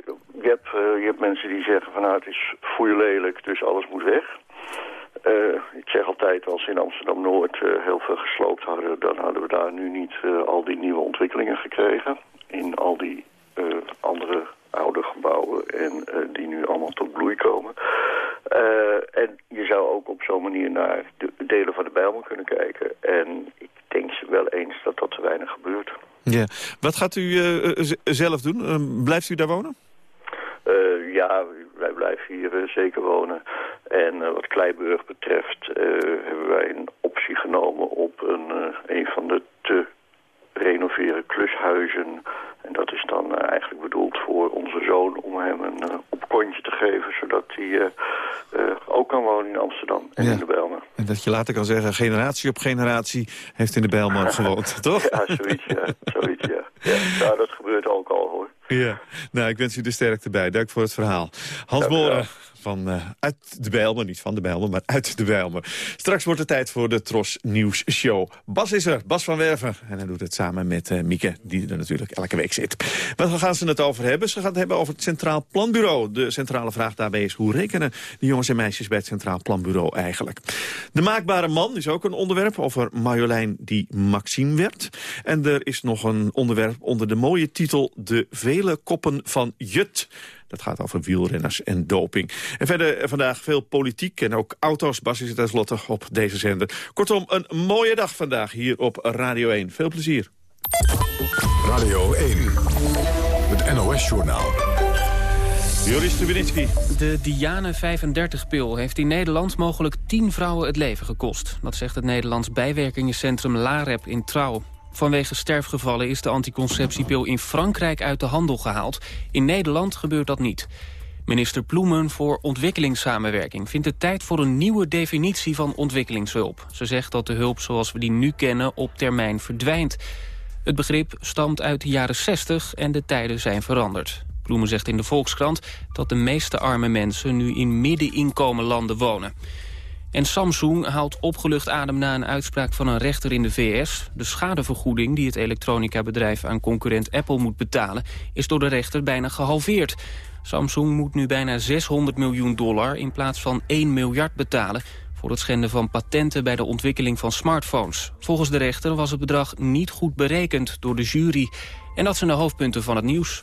je hebt, uh, je hebt mensen die zeggen van nou het is foei lelijk, dus alles moet weg. Uh, ik zeg altijd, als in Amsterdam-Noord uh, heel veel gesloopt hadden, dan hadden we daar nu niet al die nieuwe ontwikkelingen gekregen. In al die andere oude gebouwen en die nu allemaal tot bloei komen. en je zou ook op zo'n manier naar de delen van de Bijlmer kunnen kijken. En ik denk wel eens dat dat te weinig gebeurt. Ja. Wat gaat u uh, zelf doen? Uh, blijft u daar wonen? Uh, ja, wij blijven hier zeker wonen. En wat Kleiburg betreft hebben wij een optie genomen op een, een van de te renoveren klushuizen. En dat is dan eigenlijk bedoeld voor onze zoon om hem een opkontje te geven... zodat hij ook kan wonen in Amsterdam en in de Bijlmer. En dat je later kan zeggen, generatie op generatie heeft in de Bijlmer gewoond, toch? Ja, zoiets, ja. zoiets, ja. ja. Nou, dat gebeurt ook al, hoor. Ja, nou, ik wens u de sterkte bij. Dank voor het verhaal. Hans Boren van, uh, uit de Bijlmer. Niet van de Bijlmer, maar uit de Bijlmer. Straks wordt het tijd voor de Tros Nieuws Show. Bas is er, Bas van Werven. En hij doet het samen met uh, Mieke, die er natuurlijk elke week zit. Wat gaan ze het over hebben? Ze gaan het hebben over het Centraal Planbureau. De centrale vraag daarbij is, hoe rekenen de jongens en meisjes bij het Centraal Planbureau eigenlijk? De maakbare man is ook een onderwerp over Marjolein die Maxime werd. En er is nog een onderwerp onder de mooie titel... De vele koppen van Jut. Dat gaat over wielrenners en doping. En verder vandaag veel politiek en ook auto's. Bas is het tenslotte op deze zender. Kortom, een mooie dag vandaag hier op Radio 1. Veel plezier. Radio 1, het NOS-journaal. Joris Stubenitski. De Diane 35-pil heeft in Nederland mogelijk 10 vrouwen het leven gekost. Dat zegt het Nederlands bijwerkingencentrum LAREP in Trouw. Vanwege sterfgevallen is de anticonceptiepil in Frankrijk uit de handel gehaald. In Nederland gebeurt dat niet. Minister Ploemen voor ontwikkelingssamenwerking vindt het tijd voor een nieuwe definitie van ontwikkelingshulp. Ze zegt dat de hulp zoals we die nu kennen op termijn verdwijnt. Het begrip stamt uit de jaren 60 en de tijden zijn veranderd. Ploemen zegt in de Volkskrant dat de meeste arme mensen nu in middeninkomenlanden wonen. En Samsung haalt opgelucht adem na een uitspraak van een rechter in de VS. De schadevergoeding die het elektronica-bedrijf aan concurrent Apple moet betalen... is door de rechter bijna gehalveerd. Samsung moet nu bijna 600 miljoen dollar in plaats van 1 miljard betalen... voor het schenden van patenten bij de ontwikkeling van smartphones. Volgens de rechter was het bedrag niet goed berekend door de jury. En dat zijn de hoofdpunten van het nieuws.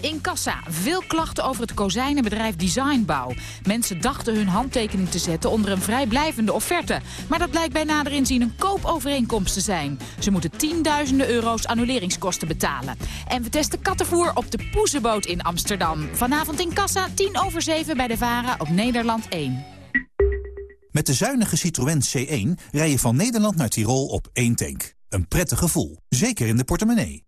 In Kassa, veel klachten over het kozijnenbedrijf Designbouw. Mensen dachten hun handtekening te zetten onder een vrijblijvende offerte. Maar dat blijkt bij nader inzien een koopovereenkomst te zijn. Ze moeten tienduizenden euro's annuleringskosten betalen. En we testen kattenvoer op de Poezenboot in Amsterdam. Vanavond in Kassa, 10 over 7 bij de VARA op Nederland 1. Met de zuinige Citroën C1 rij je van Nederland naar Tirol op één tank. Een prettig gevoel, zeker in de portemonnee.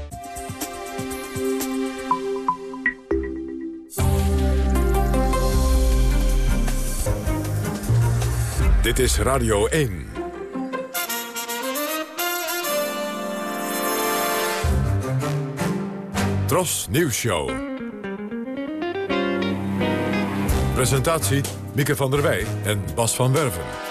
Dit is Radio 1. Tros Nieuws Show. Presentatie Mieke van der Wij en Bas van Werven.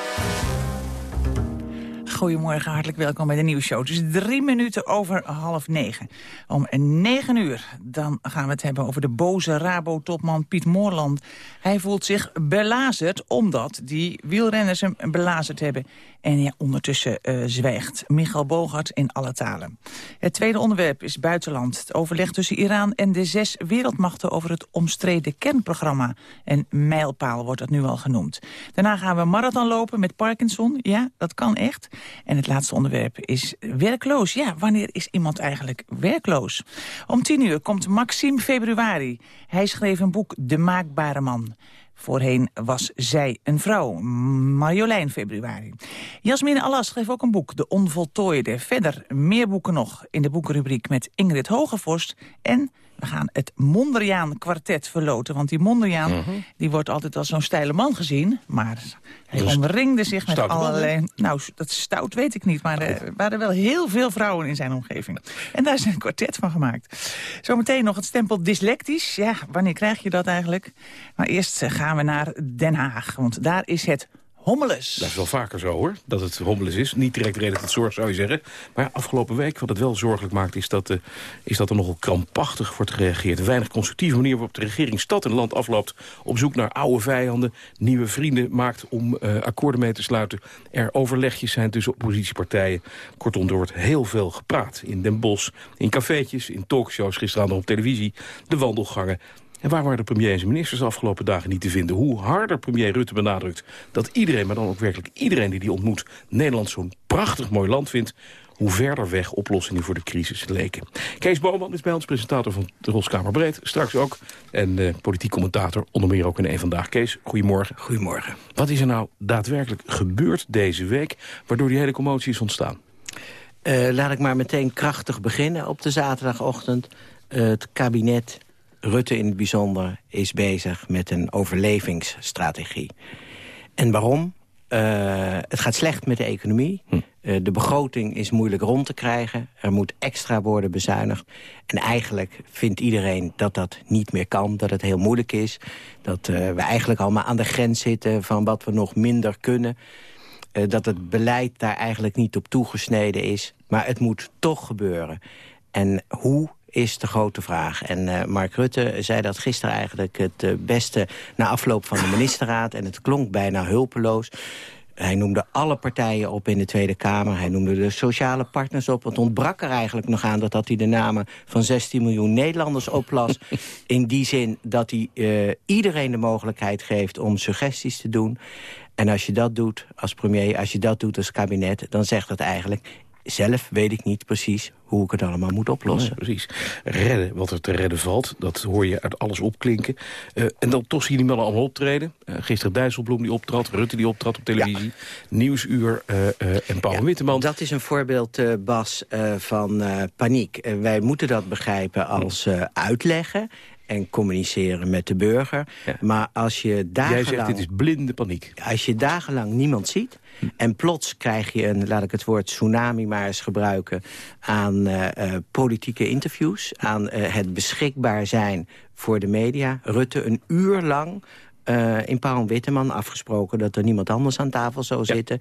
Goedemorgen, hartelijk welkom bij de nieuwsshow. Het is drie minuten over half negen. Om negen uur dan gaan we het hebben over de boze Rabo-topman Piet Moorland. Hij voelt zich belazerd omdat die wielrenners hem belazerd hebben. En ja, ondertussen uh, zwijgt Michael Bogart in alle talen. Het tweede onderwerp is buitenland. Het overleg tussen Iran en de zes wereldmachten over het omstreden kernprogramma. Een mijlpaal wordt dat nu al genoemd. Daarna gaan we marathon lopen met Parkinson. Ja, dat kan echt. En het laatste onderwerp is werkloos. Ja, wanneer is iemand eigenlijk werkloos? Om tien uur komt Maxime Februari. Hij schreef een boek De Maakbare Man. Voorheen was zij een vrouw, Marjolein Februari. Jasmine Allas schreef ook een boek, De Onvoltooide. Verder meer boeken nog in de boekenrubriek met Ingrid Hogevorst... en we gaan het Mondriaan kwartet verloten. Want die Mondriaan mhm. die wordt altijd als zo'n steile man gezien. Maar hij omringde zich met allerlei... Nou, dat stout weet ik niet. Maar er waren wel heel veel vrouwen in zijn omgeving. En daar is een kwartet van gemaakt. Zometeen nog het stempel dyslectisch. Ja, wanneer krijg je dat eigenlijk? Maar eerst gaan we naar Den Haag. Want daar is het Hommeles. Dat is wel vaker zo hoor, dat het hommeles is. Niet direct reden tot zorg zou je zeggen. Maar afgelopen week, wat het wel zorgelijk maakt... is dat, uh, is dat er nogal krampachtig wordt gereageerd. Weinig constructieve manier waarop de regering stad en land afloopt... op zoek naar oude vijanden, nieuwe vrienden maakt om uh, akkoorden mee te sluiten. Er overlegjes zijn tussen oppositiepartijen. Kortom, er wordt heel veel gepraat. In Den Bosch, in cafeetjes, in talkshows, gisteravond op televisie... de wandelgangen. En waar waren de premier en zijn ministers de afgelopen dagen niet te vinden? Hoe harder premier Rutte benadrukt dat iedereen, maar dan ook werkelijk iedereen die die ontmoet... Nederland zo'n prachtig mooi land vindt hoe verder weg oplossingen voor de crisis leken. Kees Boman is bij ons, presentator van de Roskamer Breed. Straks ook. En uh, politiek commentator, onder meer ook in één Vandaag. Kees, goedemorgen. Goedemorgen. Wat is er nou daadwerkelijk gebeurd deze week... waardoor die hele commotie is ontstaan? Uh, laat ik maar meteen krachtig beginnen op de zaterdagochtend. Uh, het kabinet Rutte in het bijzonder is bezig met een overlevingsstrategie. En waarom? Uh, het gaat slecht met de economie. Hm. Uh, de begroting is moeilijk rond te krijgen. Er moet extra worden bezuinigd. En eigenlijk vindt iedereen dat dat niet meer kan. Dat het heel moeilijk is. Dat uh, we eigenlijk allemaal aan de grens zitten van wat we nog minder kunnen. dat het beleid daar eigenlijk niet op toegesneden is. Maar het moet toch gebeuren. En hoe is de grote vraag. En uh, Mark Rutte zei dat gisteren eigenlijk het uh, beste... na afloop van de ministerraad. En het klonk bijna hulpeloos. Hij noemde alle partijen op in de Tweede Kamer. Hij noemde de sociale partners op. Het ontbrak er eigenlijk nog aan dat, dat hij de namen van 16 miljoen Nederlanders oplas. in die zin dat hij uh, iedereen de mogelijkheid geeft om suggesties te doen. En als je dat doet als premier, als je dat doet als kabinet... dan zegt dat eigenlijk zelf weet ik niet precies hoe ik het allemaal moet oplossen. Precies. Redden wat er te redden valt, dat hoor je uit alles opklinken. Uh, en dan toch zie je die mannen allemaal optreden. Uh, gisteren Dijsselbloem die optrad, Rutte die optrad op televisie. Ja. Nieuwsuur uh, en Paul ja, Witteman. Dat is een voorbeeld, Bas, van paniek. wij moeten dat begrijpen als uitleggen en communiceren met de burger. Maar als je dagenlang... Jij zegt, dit is blinde paniek. Als je dagenlang niemand ziet... En plots krijg je een, laat ik het woord tsunami maar eens gebruiken... aan uh, uh, politieke interviews, aan uh, het beschikbaar zijn voor de media. Rutte een uur lang uh, in Paul Witteman afgesproken dat er niemand anders aan tafel zou zitten.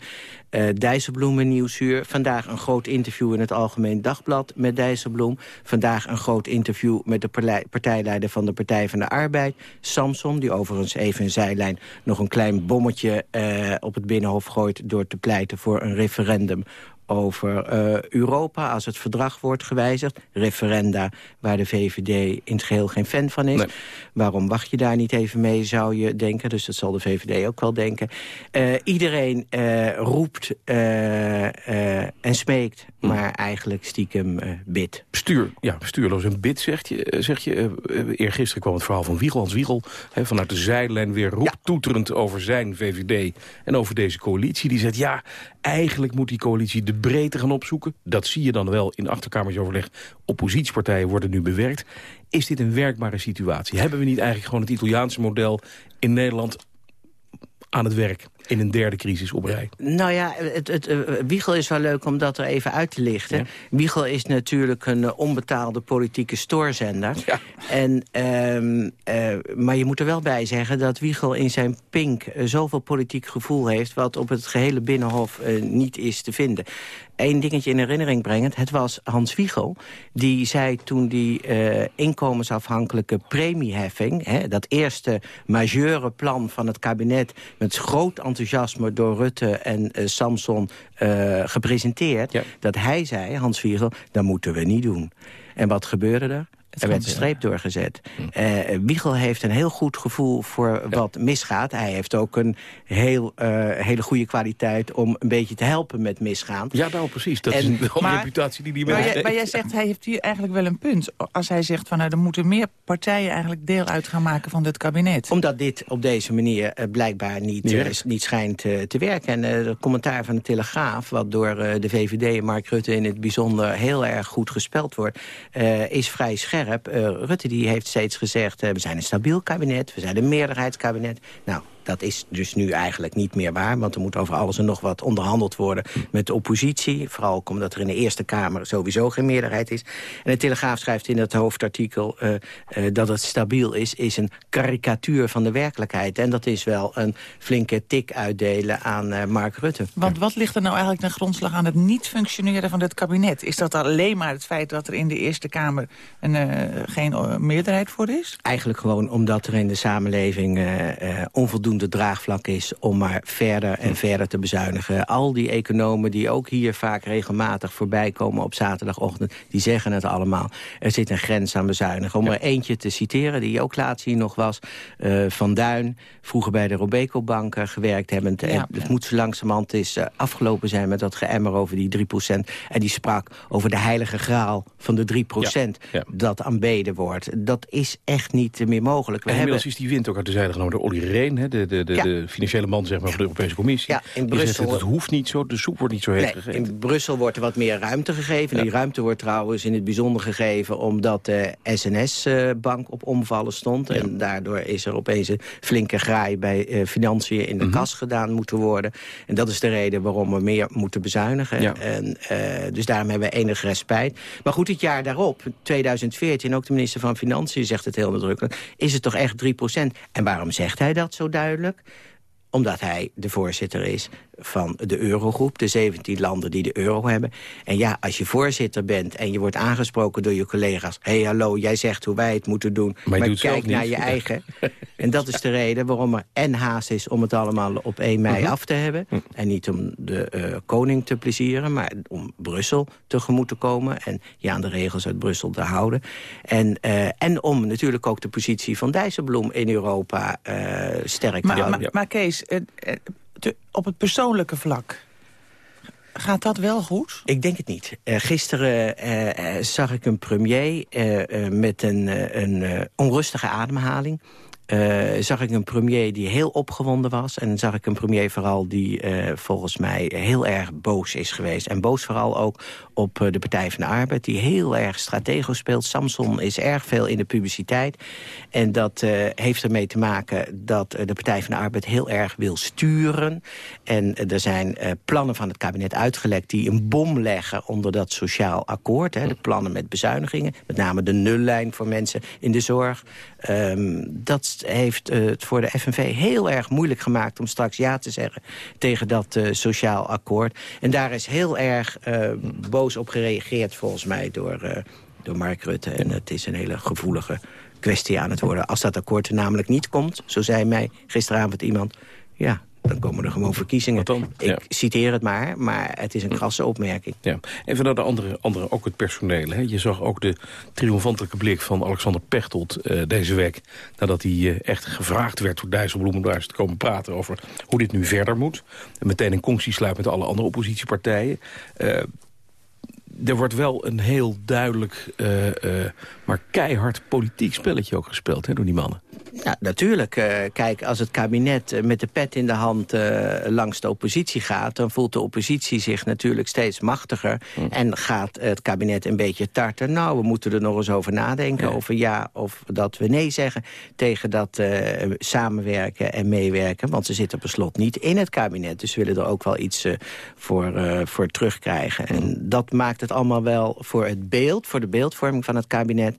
Uh, Dijsselbloem in Nieuwsuur. Vandaag een groot interview in het Algemeen Dagblad met Dijsselbloem. Vandaag een groot interview met de partijleider van de Partij van de Arbeid. Samson, die overigens even in zijlijn nog een klein bommetje uh, op het Binnenhof gooit... door te pleiten voor een referendum over uh, Europa als het verdrag wordt gewijzigd. Referenda waar de VVD in het geheel geen fan van is. Nee. Waarom wacht je daar niet even mee, zou je denken. Dus dat zal de VVD ook wel denken. Uh, iedereen uh, roept en smeekt, hm. maar eigenlijk stiekem bid. Bestuur, ja, bestuurloos een bid, zeg je. Zeg je eergisteren kwam het verhaal van Wiegel. Hans Wiegel vanuit de zijlijn weer roept ja. toeterend over zijn VVD... en over deze coalitie. Die zegt, ja, eigenlijk moet die coalitie de breedte gaan opzoeken. Dat zie je dan wel in achterkamersoverleg. Oppositiepartijen worden nu bewerkt. Is dit een werkbare situatie? Hebben we niet eigenlijk gewoon het Italiaanse model in Nederland aan het werk in een derde crisis op rij? Nou ja, het, het, uh, Wiegel is wel leuk om dat er even uit te lichten. Ja. Wiegel is natuurlijk een uh, onbetaalde politieke stoorzender. Ja. En, um, uh, maar je moet er wel bij zeggen dat Wiegel in zijn pink zoveel politiek gevoel heeft... wat op het gehele Binnenhof niet is te vinden. Eén dingetje in herinnering brengend. Het was Hans Wiegel die zei toen die uh, inkomensafhankelijke premieheffing... Hè, dat eerste majeure plan van het kabinet... met groot enthousiasme door Rutte en uh, Samson uh, gepresenteerd... Ja. dat hij zei, Hans Wiegel, dat moeten we niet doen. En wat gebeurde er? Er werd een streep doorgezet. Uh, Wiegel heeft een heel goed gevoel voor ja. wat misgaat. Hij heeft ook een heel, uh, hele goede kwaliteit om een beetje te helpen met misgaan. Ja, nou precies. Dat en, is een reputatie die die maar, jij, maar jij zegt, hij heeft hier eigenlijk wel een punt. Als hij zegt, van, nou, er moeten meer partijen eigenlijk deel uit gaan maken van dit kabinet. Omdat dit op deze manier uh, blijkbaar niet, niet, niet schijnt te werken. En het commentaar van de Telegraaf, wat door de VVD en Mark Rutte in het bijzonder heel erg goed gespeld wordt, is vrij scherp. Uh, Rutte die heeft steeds gezegd, uh, we zijn een stabiel kabinet, we zijn een meerderheidskabinet. Nou, dat is dus nu eigenlijk niet meer waar. Want er moet over alles en nog wat onderhandeld worden met de oppositie. Vooral omdat er in de Eerste Kamer sowieso geen meerderheid is. En de Telegraaf schrijft in het hoofdartikel uh, uh, dat het stabiel is... is een karikatuur van de werkelijkheid. En dat is wel een flinke tik uitdelen aan uh, Mark Rutte. Want wat ligt er nou eigenlijk ten grondslag aan het niet functioneren van het kabinet? Is dat alleen maar het feit dat er in de Eerste Kamer een, geen meerderheid voor is? Eigenlijk gewoon omdat er in de samenleving onvoldoende draagvlak is... om maar verder en verder te bezuinigen. Al die economen die ook hier vaak regelmatig voorbij komen op zaterdagochtend... die zeggen het allemaal. Er zit een grens aan bezuinigen. Om er eentje te citeren, die ook laatst hier nog was... Uh, Van Duin, vroeger bij de Robeco-bank gewerkt hebben. Ja, het moet zo langzamerhand is uh, afgelopen zijn met dat geëmmer over die 3% En die sprak over de heilige graal van de 3 ja, dat aanbeden wordt. Dat is echt niet meer mogelijk. We en inmiddels hebben... is die wind ook uit de zijde genomen door Olly Rehn... Hè, de, de, de, de, financiële man zeg maar, van de Europese Commissie. Ja, in Brussel... Het, het hoeft niet zo, de soep wordt niet zo heet nee, gegeten. In Brussel wordt er wat meer ruimte gegeven. Ja. Die ruimte wordt trouwens in het bijzonder gegeven... omdat de SNS-bank op omvallen stond. Ja. En daardoor is er opeens een flinke graai bij uh, financiën in de mm -hmm. kas gedaan moeten worden. En dat is de reden waarom we meer moeten bezuinigen. En, uh, dus daarom hebben we enig respijt. Maar goed, het jaar daarop, 2014, ook de minister van Financiën zegt het heel nadrukkelijk... is het toch echt 3% En waarom zegt hij dat zo duidelijk? duidelijk omdat hij de voorzitter is van de Eurogroep, de 17 landen die de euro hebben. En ja, als je voorzitter bent en je wordt aangesproken door je collega's... hé, hey, hallo, jij zegt hoe wij het moeten doen, maar, maar kijk naar je eigen. en dat is de reden waarom er en haast is om het allemaal op 1 mei uh -huh. af te hebben. Uh -huh. En niet om de uh, koning te plezieren, maar om Brussel tegemoet te komen... en je aan de regels uit Brussel te houden. En, uh, en om natuurlijk ook de positie van Dijsselbloem in Europa uh, sterk maar, te houden. Maar, maar Kees, op het persoonlijke vlak... Gaat dat wel goed? Ik denk het niet. Uh, gisteren uh, zag ik een premier met een, een onrustige ademhaling. Uh, zag ik een premier die heel opgewonden was. En zag ik een premier vooral die uh, volgens mij heel erg boos is geweest. En boos vooral ook op uh, de Partij van de Arbeid, die heel erg stratego speelt. Samson is erg veel in de publiciteit. En dat heeft ermee te maken dat de Partij van de Arbeid heel erg wil sturen. En er zijn plannen van het kabinet uitgelekt die een bom leggen onder dat sociaal akkoord. Hè, de plannen met bezuinigingen, met name de nullijn voor mensen in de zorg. Um, dat heeft uh, het voor de FNV heel erg moeilijk gemaakt... om straks ja te zeggen tegen dat uh, sociaal akkoord. En daar is heel erg uh, boos op gereageerd volgens mij door, door Mark Rutte. En het is een hele gevoelige kwestie aan het worden. Als dat akkoord er namelijk niet komt, zo zei mij gisteravond iemand... ja, dan komen er gewoon verkiezingen. Dan? Ik citeer het maar, maar het is een krasse opmerking. Ja. Even naar de andere, andere ook het personeel. Hè. Je zag ook de triomfantelijke blik van Alexander Pechtold uh, deze week... nadat hij uh, echt gevraagd werd door Dijsselbloem om daar eens te komen praten... over hoe dit nu verder moet. En meteen een conctie sluit met alle andere oppositiepartijen. Uh, er wordt wel een heel duidelijk, uh, uh, maar keihard politiek spelletje ook gespeeld hè, door die mannen. Ja, natuurlijk. Uh, kijk, als het kabinet met de pet in de hand uh, langs de oppositie gaat... dan voelt de oppositie zich natuurlijk steeds machtiger... Mm. en gaat het kabinet een beetje tarten. Nou, we moeten er nog eens over nadenken, ja. over ja of dat we nee zeggen... tegen dat uh, samenwerken en meewerken. Want ze zitten per slot niet in het kabinet. Dus willen er ook wel iets voor, voor terugkrijgen. Mm. En dat maakt het allemaal wel voor het beeld, voor de beeldvorming van het kabinet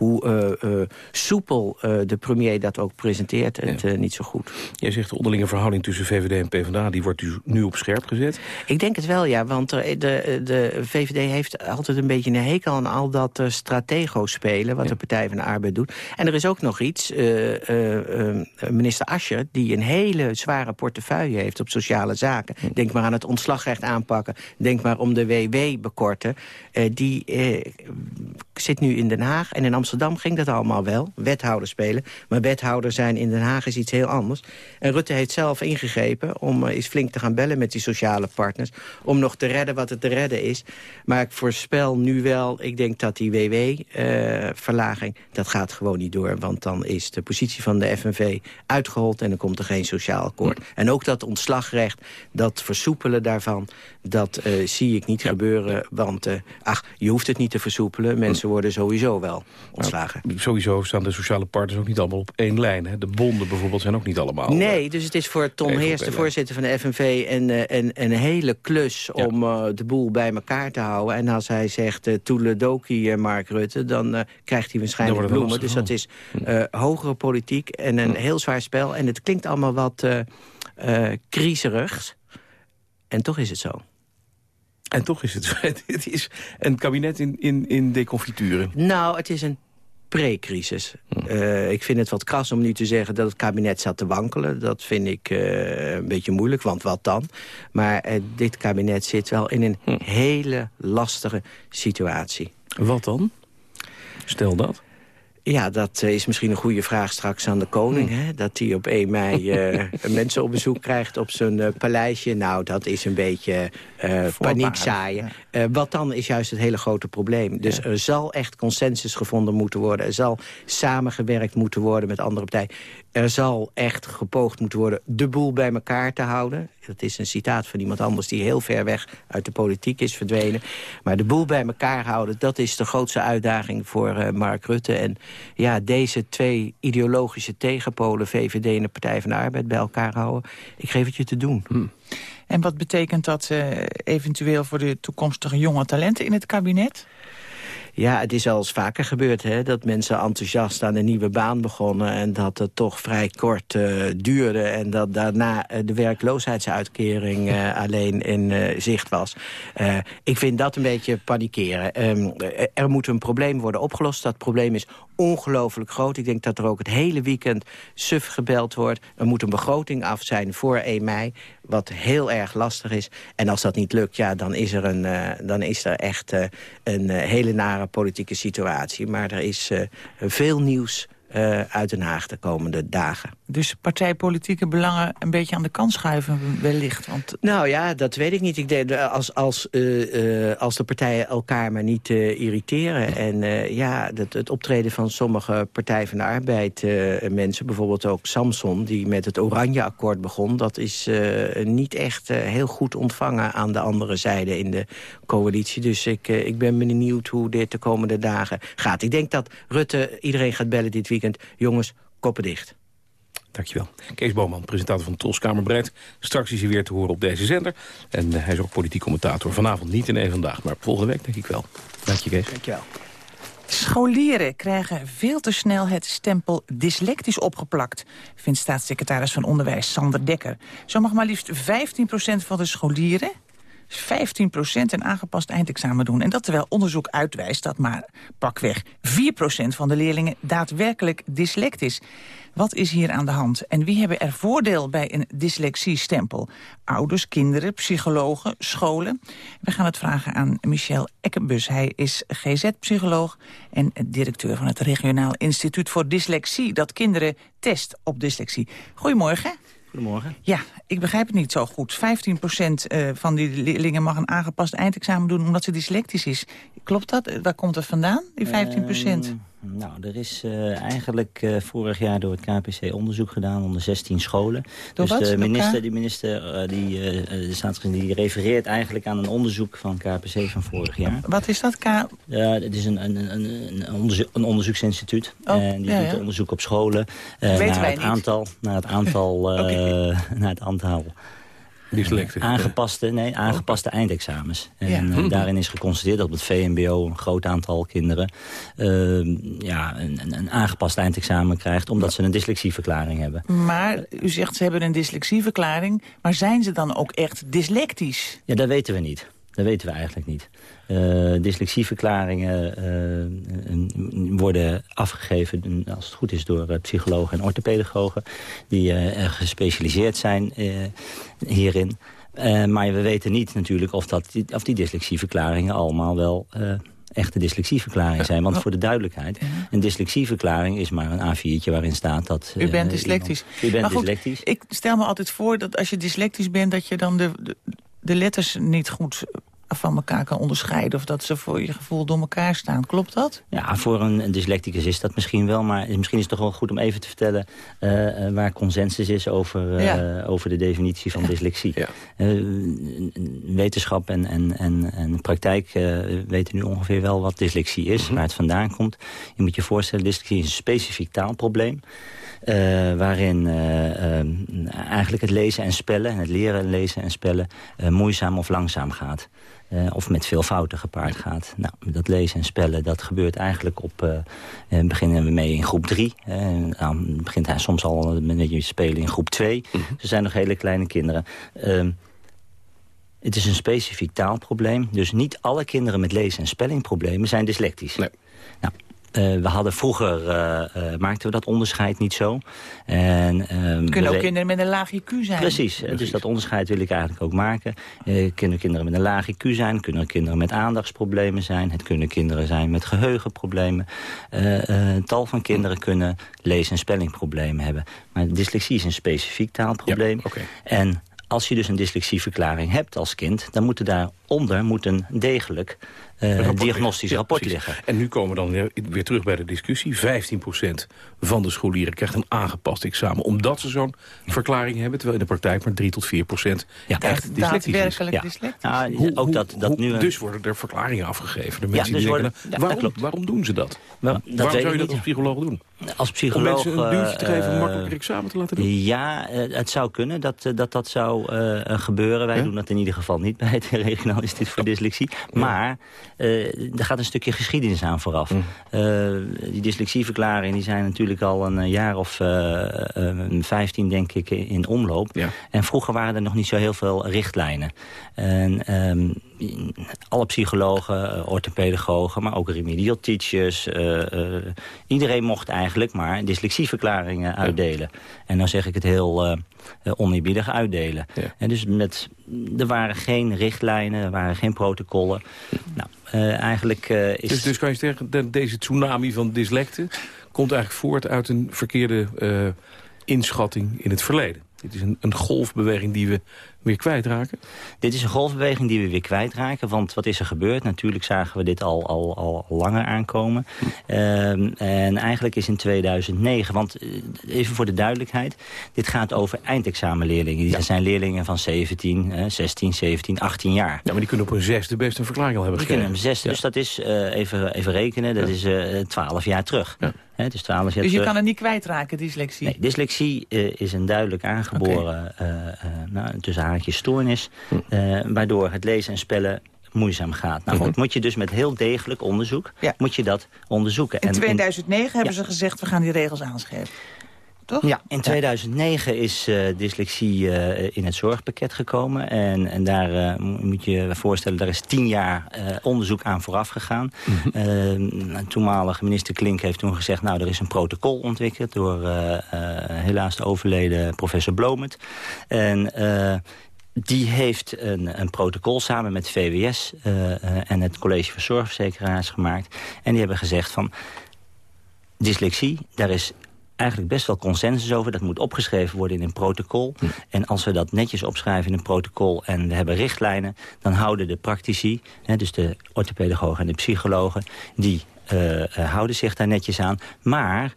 hoe uh, uh, soepel uh, de premier dat ook presenteert, het ja. niet zo goed. Jij zegt de onderlinge verhouding tussen VVD en PvdA... die wordt dus nu op scherp gezet? Ik denk het wel, ja. Want de, de VVD heeft altijd een beetje een hekel aan al dat stratego spelen... wat ja. de Partij van de Arbeid doet. En er is ook nog iets. minister Ascher, die een hele zware portefeuille heeft op sociale zaken. Ja. Denk maar aan het ontslagrecht aanpakken. Denk maar om de WW bekorten. die zit nu in Den Haag en in Amsterdam ging dat allemaal wel. Wethouder spelen. Maar wethouder zijn in Den Haag is iets heel anders. En Rutte heeft zelf ingegrepen om uh, eens flink te gaan bellen met die sociale partners. Om nog te redden wat het te redden is. Maar ik voorspel nu wel, ik denk dat die WW-verlaging... Uh, dat gaat gewoon niet door. Want dan is de positie van de FNV uitgehold... en dan komt er geen sociaal akkoord. Ja. En ook dat ontslagrecht, dat versoepelen daarvan... dat uh, zie ik niet ja. gebeuren. Want ach, je hoeft het niet te versoepelen. Mensen worden sowieso wel ontslagen. Nou, sowieso staan de sociale partners ook niet allemaal op één lijn. Hè? De bonden bijvoorbeeld zijn ook niet allemaal... eh, Nee, dus het is voor Tom Heers, de voorzitter van de FNV... een, eh, een, een hele klus om eh, de boel bij elkaar te houden. En als hij zegt uh, toeledoki, Mark Rutte... dan krijgt hij waarschijnlijk bloemen. Dus dat is hogere politiek en een heel zwaar spel. En het klinkt allemaal wat criserig. En toch is het zo. En toch is het zo. Het is een kabinet in, in, in deconfituren. Nou, het is een pre-crisis. Uh, ik vind het wat kras om nu te zeggen dat het kabinet zat te wankelen. Dat vind ik uh, een beetje moeilijk, want wat dan? Maar uh, dit kabinet zit wel in een hm. hele lastige situatie. Wat dan? Stel dat. Ja, dat is misschien een goede vraag straks aan de koning. Hm. Hè? Dat hij op 1 mei uh, mensen op bezoek krijgt op zijn uh, paleisje. Nou, dat is een beetje uh, paniek zaaien. Ja. wat dan is juist het hele grote probleem. Dus ja. er zal echt consensus gevonden moeten worden. Er zal samengewerkt moeten worden met andere partijen. Er zal echt gepoogd moeten worden de boel bij elkaar te houden. Dat is een citaat van iemand anders die heel ver weg uit de politiek is verdwenen. Maar de boel bij elkaar houden, dat is de grootste uitdaging voor uh, Mark Rutte. En ja, deze twee ideologische tegenpolen, VVD en de Partij van de Arbeid, bij elkaar houden. Ik geef het je te doen. Hm. En wat betekent dat uh, eventueel voor de toekomstige jonge talenten in het kabinet? Ja, het is al eens vaker gebeurd hè, dat mensen enthousiast aan een nieuwe baan begonnen... en dat het toch vrij kort uh, duurde en dat daarna uh, de werkloosheidsuitkering uh, alleen in zicht was. ik vind dat een beetje panikeren. Um, er moet een probleem worden opgelost. Dat probleem is ongelooflijk groot. Ik denk dat er ook het hele weekend suf gebeld wordt. Er moet een begroting af zijn voor 1 mei, wat heel erg lastig is. En als dat niet lukt, ja, dan is er, een, uh, dan is er echt uh, een uh, hele nare politieke situatie. Maar er is veel nieuws uit Den Haag de komende dagen. Dus partijpolitieke belangen een beetje aan de kant schuiven wellicht? Want... Nou ja, dat weet ik niet. Ik denk, als, als, uh, uh, als de partijen elkaar maar niet irriteren... en ja, het, het, optreden van sommige Partij van de Arbeid mensen... bijvoorbeeld ook Samson, die met het Oranje-akkoord begon... dat is niet echt heel goed ontvangen aan de andere zijde in de coalitie. Dus ik, ik ben benieuwd hoe dit de komende dagen gaat. Ik denk dat Rutte iedereen gaat bellen dit weekend jongens, koppen dicht. Dankjewel. Kees Boman, presentator van Troskamer Breed. Straks is hij weer te horen op deze zender. En uh, hij is ook politiek commentator. Vanavond niet in één vandaag, maar volgende week denk ik wel. Dank je, Kees. Dankjewel. Scholieren krijgen veel te snel het stempel dyslectisch opgeplakt... vindt staatssecretaris van Onderwijs Sander Dekker. Zo mag maar liefst 15% van de scholieren 15% een aangepast eindexamen doen. En dat terwijl onderzoek uitwijst dat maar pakweg 4% van de leerlingen daadwerkelijk dyslect is. Wat is hier aan de hand? En wie hebben er voordeel bij een dyslexiestempel? Ouders, kinderen, psychologen, scholen? We gaan het vragen aan Michel Ekkenbus. Hij is GZ-psycholoog en directeur van het Regionaal Instituut voor Dyslexie... dat kinderen test op dyslexie. Goedemorgen. Goedemorgen. Ja, ik begrijp het niet zo goed. 15% van die leerlingen mag een aangepast eindexamen doen omdat ze dyslectisch is. Klopt dat? Waar komt dat vandaan, die 15 uh, nou, er is uh, eigenlijk uh, vorig jaar door het KPC onderzoek gedaan onder 16 scholen. Door dus wat? de minister, die, minister die, de die refereert eigenlijk aan een onderzoek van KPC van vorig jaar. Wat is dat? K ja, het is een, een, een, een, een onderzoeksinstituut. Oh, en die ja, doet ja. onderzoek op scholen naar, het niet. aantal, naar het aantal, okay. naar het aantal Aangepaste, nee, aangepaste eindexamens. En Ja. uh, daarin is geconstateerd dat op het VMBO een groot aantal kinderen... Uh, ja, een, een, een aangepast eindexamen krijgt omdat ze een dyslexieverklaring hebben. Maar u zegt ze hebben een dyslexieverklaring, maar zijn ze dan ook echt dyslectisch? Ja, dat weten we niet. Dat weten we eigenlijk niet. Uh, dyslexieverklaringen uh, worden afgegeven, als het goed is, door uh, psychologen en orthopedagogen... die gespecialiseerd zijn hierin. maar we weten niet natuurlijk of, dat, of die dyslexieverklaringen allemaal wel echte dyslexieverklaringen zijn. Want voor de duidelijkheid, een dyslexieverklaring is maar een A4'tje waarin staat dat... U bent dyslectisch. Iemand, u bent goed, dyslectisch. ik stel me altijd voor dat als je dyslectisch bent... dat je dan de, de, de letters niet goed van elkaar kan onderscheiden... of dat ze voor je gevoel door elkaar staan. Klopt dat? Ja, voor een, dyslecticus is dat misschien wel. Maar misschien is het toch wel goed om even te vertellen... Uh, waar consensus is over, uh, ja. over de definitie van dyslexie. Ja. Uh, wetenschap en, en, en, en praktijk weten nu ongeveer wel wat dyslexie is. Mm -hmm. Waar het vandaan komt. Je moet je voorstellen, dyslexie is een specifiek taalprobleem. Uh, waarin uh, uh, eigenlijk het lezen en spellen, het leren lezen en spellen... moeizaam of langzaam gaat. Of met veel fouten gepaard gaat. Nou, dat lezen en spellen, dat gebeurt eigenlijk op... beginnen we mee in groep 3. dan begint hij soms al met je spelen in groep 2. -hmm. Ze zijn nog hele kleine kinderen. Ehm, het is een specifiek taalprobleem. Dus niet alle kinderen met lezen- en spellingproblemen zijn dyslectisch. Nee. Nou, we hadden vroeger, uh, uh, maakten we dat onderscheid niet zo. En, um, kunnen ook kinderen met een laag IQ zijn. Precies, Precies, dus dat onderscheid wil ik eigenlijk ook maken. kunnen kinderen met een laag IQ zijn, kunnen kinderen met aandachtsproblemen zijn. Het kunnen kinderen zijn met geheugenproblemen. een tal van kinderen kunnen lees- en spellingproblemen hebben. Maar dyslexie is een specifiek taalprobleem. Ja, okay. En als je dus een dyslexieverklaring hebt als kind... dan moet er daaronder moet een degelijk uh, rapport diagnostisch ja, rapport liggen. En nu komen we dan weer, weer terug bij de discussie. 15% van de scholieren krijgt een aangepast examen... omdat ze zo'n ja. verklaring hebben. Terwijl in de praktijk maar 3 tot 4% ja, echt dyslectisch is. Ja. dyslectisch. Nou, hoe, ook dat, dat hoe, nu een... Dus worden er verklaringen afgegeven. De mensen dus die worden, denken, waarom, waarom doen ze dat? Wel, dat waarom zou je dat als psycholoog doen? Als psycholoog... Om mensen een duwtje te geven om een makkelijker examen te laten doen? Ja, het zou kunnen dat dat, dat zou uh, gebeuren. Wij doen dat in ieder geval niet bij het regionaal instituut voor dyslexie. Maar uh, er gaat een stukje geschiedenis aan vooraf. Mm. Uh, die dyslexieverklaringen die zijn natuurlijk al een jaar of vijftien, denk ik, in omloop. Ja. En vroeger waren er nog niet zo heel veel richtlijnen. En... Um, alle psychologen, orthopedagogen, maar ook remedial teachers. Uh, uh, iedereen mocht eigenlijk maar dyslexieverklaringen uitdelen. En dan zeg ik het heel oneerbiedig uitdelen. Ja. En dus met, er waren geen richtlijnen, er waren geen protocollen. Nou, eigenlijk is... Dus, dus kan je zeggen, deze tsunami van dyslecten... komt eigenlijk voort uit een verkeerde inschatting in het verleden. Dit is een, een golfbeweging die we weer kwijtraken? Dit is een golfbeweging die we weer kwijtraken. Want wat is er gebeurd? Natuurlijk zagen we dit al, al, al langer aankomen. Hm. Um, en eigenlijk is in 2009... Want even voor de duidelijkheid... Dit gaat over eindexamenleerlingen. Die ja. zijn leerlingen van 17, eh, 16, 17, 18 jaar. Ja, maar die kunnen op een zesde best een verklaring al hebben gekregen. Die kunnen een zesde. Ja. Dus dat is, uh, even, even rekenen, dat ja. is 12 uh, jaar terug. Ja. He, dus 12 jaar dus je terug. kan het niet kwijtraken, dyslexie? Nee, dyslexie is een duidelijk aangeboren... Okay. nou, tussen haakjes stoornis... Uh, waardoor het lezen en spellen moeizaam gaat. Nou, goed, moet je dus met heel degelijk onderzoek ja. moet je dat onderzoeken. In en, 2009 in, hebben ja. ze gezegd, we gaan die regels aanscherpen. Toch? Ja, in 2009 is uh, dyslexie uh, in het zorgpakket gekomen. En, en daar uh, moet je je voorstellen, daar is tien jaar onderzoek aan vooraf gegaan. Mm -hmm. toenmalige minister Klink heeft toen gezegd... nou, er is een protocol ontwikkeld door helaas de overleden professor Blomet. En die heeft een, een, protocol samen met VWS uh, uh, en het College voor Zorgverzekeraars gemaakt. En die hebben gezegd van dyslexie, daar is eigenlijk best wel consensus over. Dat moet opgeschreven worden in een protocol. Hm. En als we dat netjes opschrijven in een protocol en we hebben richtlijnen... dan houden de praktici, hè, dus de orthopedagogen en de psychologen... die uh, houden zich daar netjes aan. Maar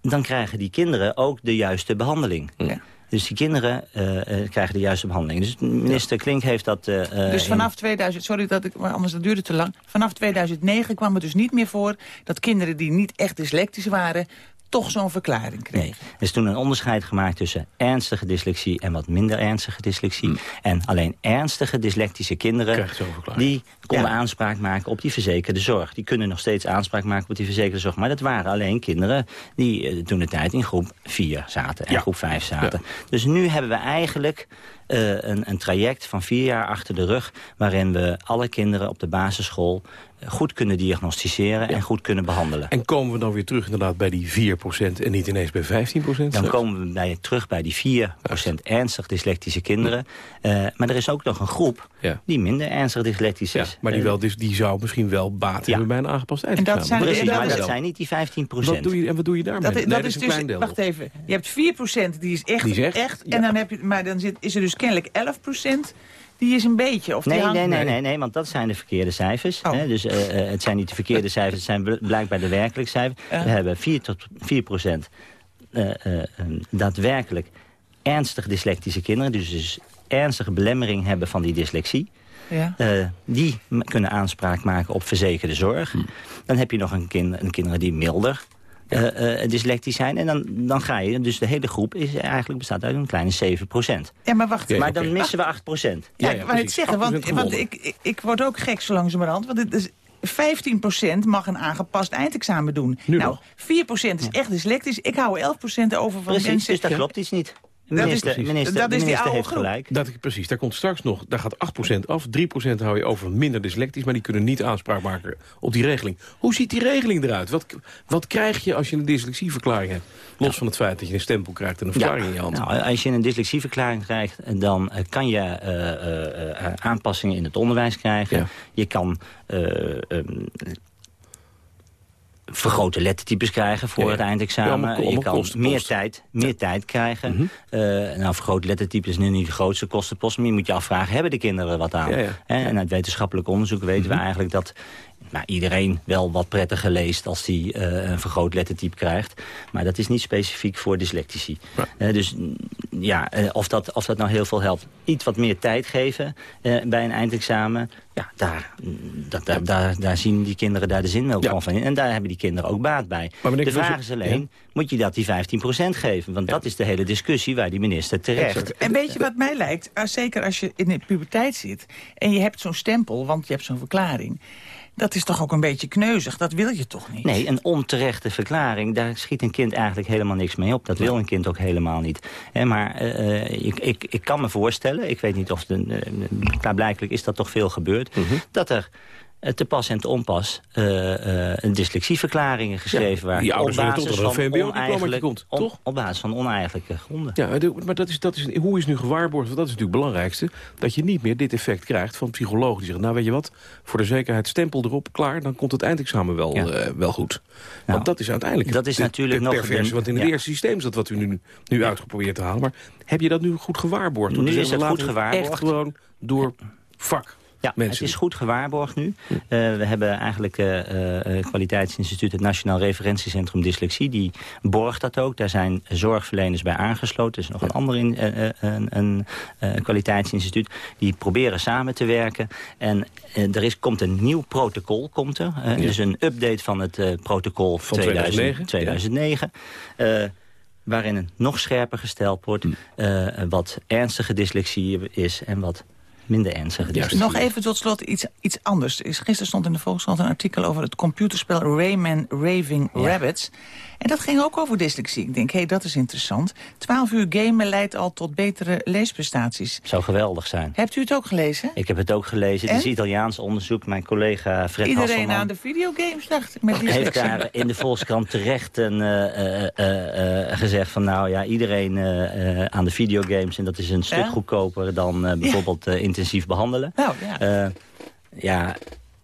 dan krijgen die kinderen ook de juiste behandeling. Ja. Dus die kinderen uh, uh, krijgen de juiste behandeling. Dus minister ja. Klink heeft dat... Uh, dus vanaf 2000, sorry dat ik, maar anders dat duurde te lang. Vanaf 2009 kwam het dus niet meer voor dat kinderen die niet echt dyslectisch waren toch zo'n verklaring kregen. Nee, er is toen een onderscheid gemaakt tussen ernstige dyslexie en wat minder ernstige dyslexie. Hmm. En alleen ernstige dyslectische kinderen, die konden ja. aanspraak maken op die verzekerde zorg. Die kunnen nog steeds aanspraak maken op die verzekerde zorg. Maar dat waren alleen kinderen die uh, toen de tijd in groep 4 zaten en ja. groep 5 zaten. Ja. Dus nu hebben we eigenlijk een, een traject van vier jaar achter de rug... waarin we alle kinderen op de basisschool goed kunnen diagnosticeren ja. en goed kunnen behandelen. En komen we dan weer terug inderdaad bij die 4% en niet ineens bij 15%? Dan komen we bij, terug bij die 4% ernstig dyslectische kinderen. Uh, maar er is ook nog een groep ja. die minder ernstig dyslectisch is. Ja, maar die, wel, die zou misschien wel baat hebben bij een aangepast En dat zijn, Precies, dat maar dat zijn niet die 15%. Wat doe je, en wat doe je daarmee? Dat, nee, dat dat is, een dus, klein deel. wacht even, je hebt 4% die is echt, die is echt, echt en dan heb je, maar dan zit, is er dus kennelijk 11% die is een beetje... Of die Nee, hangt- nee, nee, nee, nee, want dat zijn de verkeerde cijfers. Oh. Hè? Dus eh, eh, het zijn niet de verkeerde cijfers, het zijn bl- blijkbaar de werkelijke cijfers. We hebben 4 tot 4 procent eh, eh, eh, daadwerkelijk ernstig dyslectische kinderen. Dus, dus ernstige belemmering hebben van die dyslexie. Ja. Eh, die kunnen aanspraak maken op verzekerde zorg. Dan heb je nog een, kind, een kinderen die milder eh, eh, dyslectisch zijn. En dan, dan ga je, dus de hele groep is eigenlijk bestaat uit een kleine 7 procent. Ja, maar wacht. maar dan missen we 8 procent. Ja, ik wou het zeggen, want, want ik, ik, word ook gek zo langzamerhand. Want het is 15% mag een aangepast eindexamen doen. nou, 4% is echt dyslectisch. Ik hou 11% over van Precies, mensen... dus dat klopt iets niet. Dat minister, is precies. minister, Dat de is die minister oude heeft groep. gelijk. Dat, precies, daar komt straks nog, daar gaat 8% af. 3% hou je over minder dyslectisch, maar die kunnen niet aanspraak maken op die regeling. Hoe ziet die regeling eruit? Wat, wat krijg je als je een dyslexieverklaring hebt? Los van het feit dat je een stempel krijgt en een verklaring in je hand. Nou, als je een dyslexieverklaring krijgt, dan eh, kan je eh, eh, eh, aanpassingen in het onderwijs krijgen. Je kan eh, ehm, vergrote lettertypes krijgen voor Ja, ja. het eindexamen. Ja, je kan meer tijd, meer tijd krijgen. Mhm. Eh, nou, vergrote lettertypes is nu niet de grootste kostenpost. Maar je moet je afvragen, hebben de kinderen er wat aan? En uit wetenschappelijk onderzoek weten we eigenlijk dat nou, iedereen wel wat prettiger leest als hij eh, een vergroot lettertype krijgt. Maar dat is niet specifiek voor dyslectici. Eh, dus mm, ja, eh, of, dat, of dat nou heel veel helpt. Iets wat meer tijd geven eh, bij een eindexamen. Ja, daar, mm, dat, daar, daar, daar zien die kinderen daar de zin ook van in. En daar hebben die kinderen ook baat bij. Maar meneer de vraag is alleen, moet je dat die 15% geven? Want dat is de hele discussie waar die minister terecht... En weet je wat mij lijkt? Zeker als je in de puberteit zit en je hebt zo'n stempel, want je hebt zo'n verklaring. Dat is toch ook een beetje kneuzig? Dat wil je toch niet? Nee, een onterechte verklaring, daar schiet een kind eigenlijk helemaal niks mee op. Dat wil een kind ook helemaal niet. Maar eh, eh, ik, ik, ik kan me voorstellen, ik weet niet of... De, klaarblijkelijk is dat toch veel gebeurd... Mhm. dat er te pas en te onpas eh, eh, een dyslexieverklaringen geschreven Ja, waren. die ouders op willen toch basis dat een komt, toch? Op basis van oneigenlijke gronden. Ja, maar dat is, dat is, hoe is nu gewaarborgd, want dat is natuurlijk het belangrijkste... dat je niet meer dit effect krijgt van psychologen die zeggen... nou, weet je wat, voor de zekerheid stempel erop, klaar... dan komt het eindexamen wel, eh, wel goed. want dat is uiteindelijk dat is de- natuurlijk de nog perverse, want in het ja. eerste systeem is dat wat u nu, nu uitgeprobeerd te halen. Maar heb je dat nu goed gewaarborgd? Nu is het goed gewaarborgd. Echt gewoon door vak. Ja, mensen. het is goed gewaarborgd nu. Eh, we hebben eigenlijk eh kwaliteitsinstituut, het Nationaal Referentiecentrum Dyslexie. Die borgt dat ook. Daar zijn zorgverleners bij aangesloten. Er is nog een ander in, een, een kwaliteitsinstituut. Die proberen samen te werken. En er is, komt een nieuw protocol. Komt er. Dus een update van het protocol Van 2009. 2009, 2009. Eh, waarin het nog scherper gesteld wordt... eh, wat ernstige dyslexie is en wat minder ernstige dyslexie. Nog even tot slot iets, iets anders. Is- Gisteren stond in de Volkskrant een artikel over het computerspel Rayman Raving Rabbits. En dat ging ook over dyslexie. Ik denk, hé, hey, dat is interessant. 12 uur gamen leidt al tot betere leesprestaties. Zou geweldig zijn. Hebt u het ook gelezen? Ik heb het ook gelezen. Het is? Italiaans onderzoek. Mijn collega Fred Iedereen Hasselman aan de videogames, dacht ik, met heeft dyslexie. daar in de Volkskrant terecht een, eh, eh, eh, eh, gezegd van... nou ja, iedereen eh, eh, aan de videogames... en dat is een stuk Ja? goedkoper dan eh, bijvoorbeeld eh, intensief behandelen. Nou, ja. Eh, ja,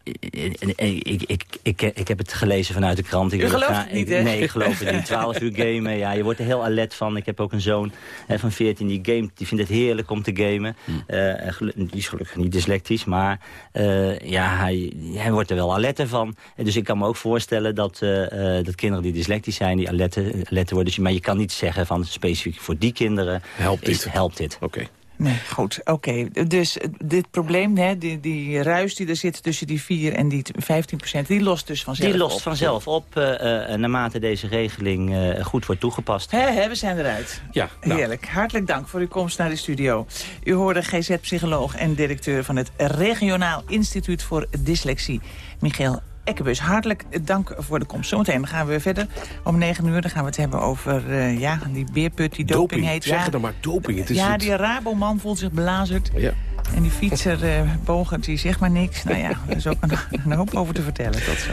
ik, ik, ik, ik, ik heb het gelezen vanuit de krant. Ik U gelooft het niet, hè? Nee, ik geloof het niet. 12 uur gamen, ja, je wordt er heel alert van. Ik heb ook een zoon hè, van 14 die gamet. Die vindt het heerlijk om te gamen. Eh, en gelu- die is gelukkig niet dyslectisch, maar eh, ja, hij, hij wordt er wel alerter van. En dus ik kan me ook voorstellen dat, eh, eh, dat kinderen die dyslectisch zijn, die alerter, alerter worden. Dus, maar je kan niet zeggen van specifiek voor die kinderen Helpt dit. is- helpt dit. Oké. Nee, goed, oké. Dus eh, dit probleem, hè, die, die ruis die er zit tussen die 4 en die 15 procent... die lost dus vanzelf Die lost op. vanzelf op eh, eh, naarmate deze regeling eh, goed wordt toegepast. Hè, hè, we zijn eruit. Ja, nou. Heerlijk. Hartelijk dank voor uw komst naar de studio. U hoorde GZ-psycholoog en directeur van het Regionaal Instituut voor Dyslexie, Michael Ekkebus. Hartelijk dank voor de komst. Zometeen gaan we verder. Om negen uur dan gaan we het hebben over eh, ja, die beerput die doping, Doping, heet. zeg ja, dan maar, doping. Het is ja, het- die Raboman voelt zich belazerd. Ja. En die fietser eh Bogert, die zegt maar niks. Nou ja, er is ook een, een hoop over te vertellen. Tot zo.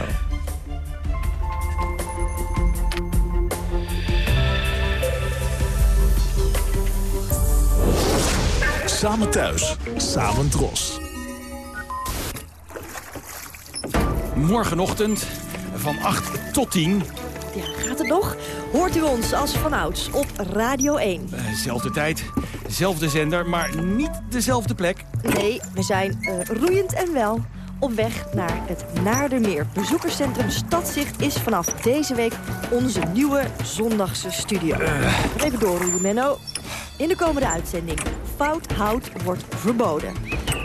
Samen thuis, samen dros. Morgenochtend van 8 tot 10. Ja, gaat het nog? Hoort u ons als vanouds op Radio 1. Eh, zelfde tijd, Zelfde zender, maar niet dezelfde plek. Nee, we zijn uh, roeiend en wel op weg naar het Naardermeer. Bezoekerscentrum Stadzicht is vanaf deze week onze nieuwe zondagse studio. Uh. Even doorroeien, Menno. In de komende uitzending. Fout hout wordt verboden.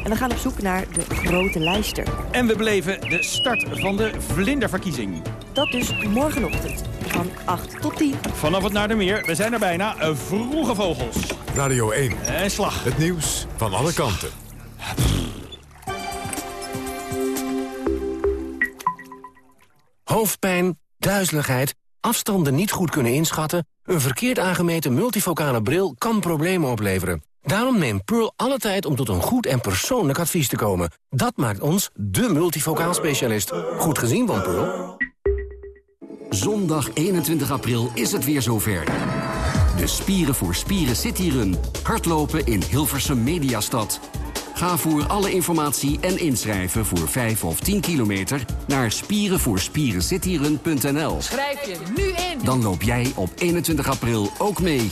En we gaan op zoek naar de grote lijster. En we beleven de start van de vlinderverkiezing. Dat dus morgenochtend van 8 tot 10. Vanaf het naar de meer, we zijn er bijna. Vroege vogels. Radio 1. En slag. Het nieuws van alle kanten. Hoofdpijn, duizeligheid, afstanden niet goed kunnen inschatten... een verkeerd aangemeten multifocale bril kan problemen opleveren. Daarom neemt Pearl alle tijd om tot een goed en persoonlijk advies te komen. Dat maakt ons de multifocaal specialist. Goed gezien van Pearl. Zondag 21 april is het weer zover. De Spieren voor Spieren Cityrun. Hardlopen in Hilversum Mediastad. Ga voor alle informatie en inschrijven voor 5 of 10 kilometer naar spierenvoorspierencityrun.nl. Schrijf je nu in. Dan loop jij op 21 april ook mee.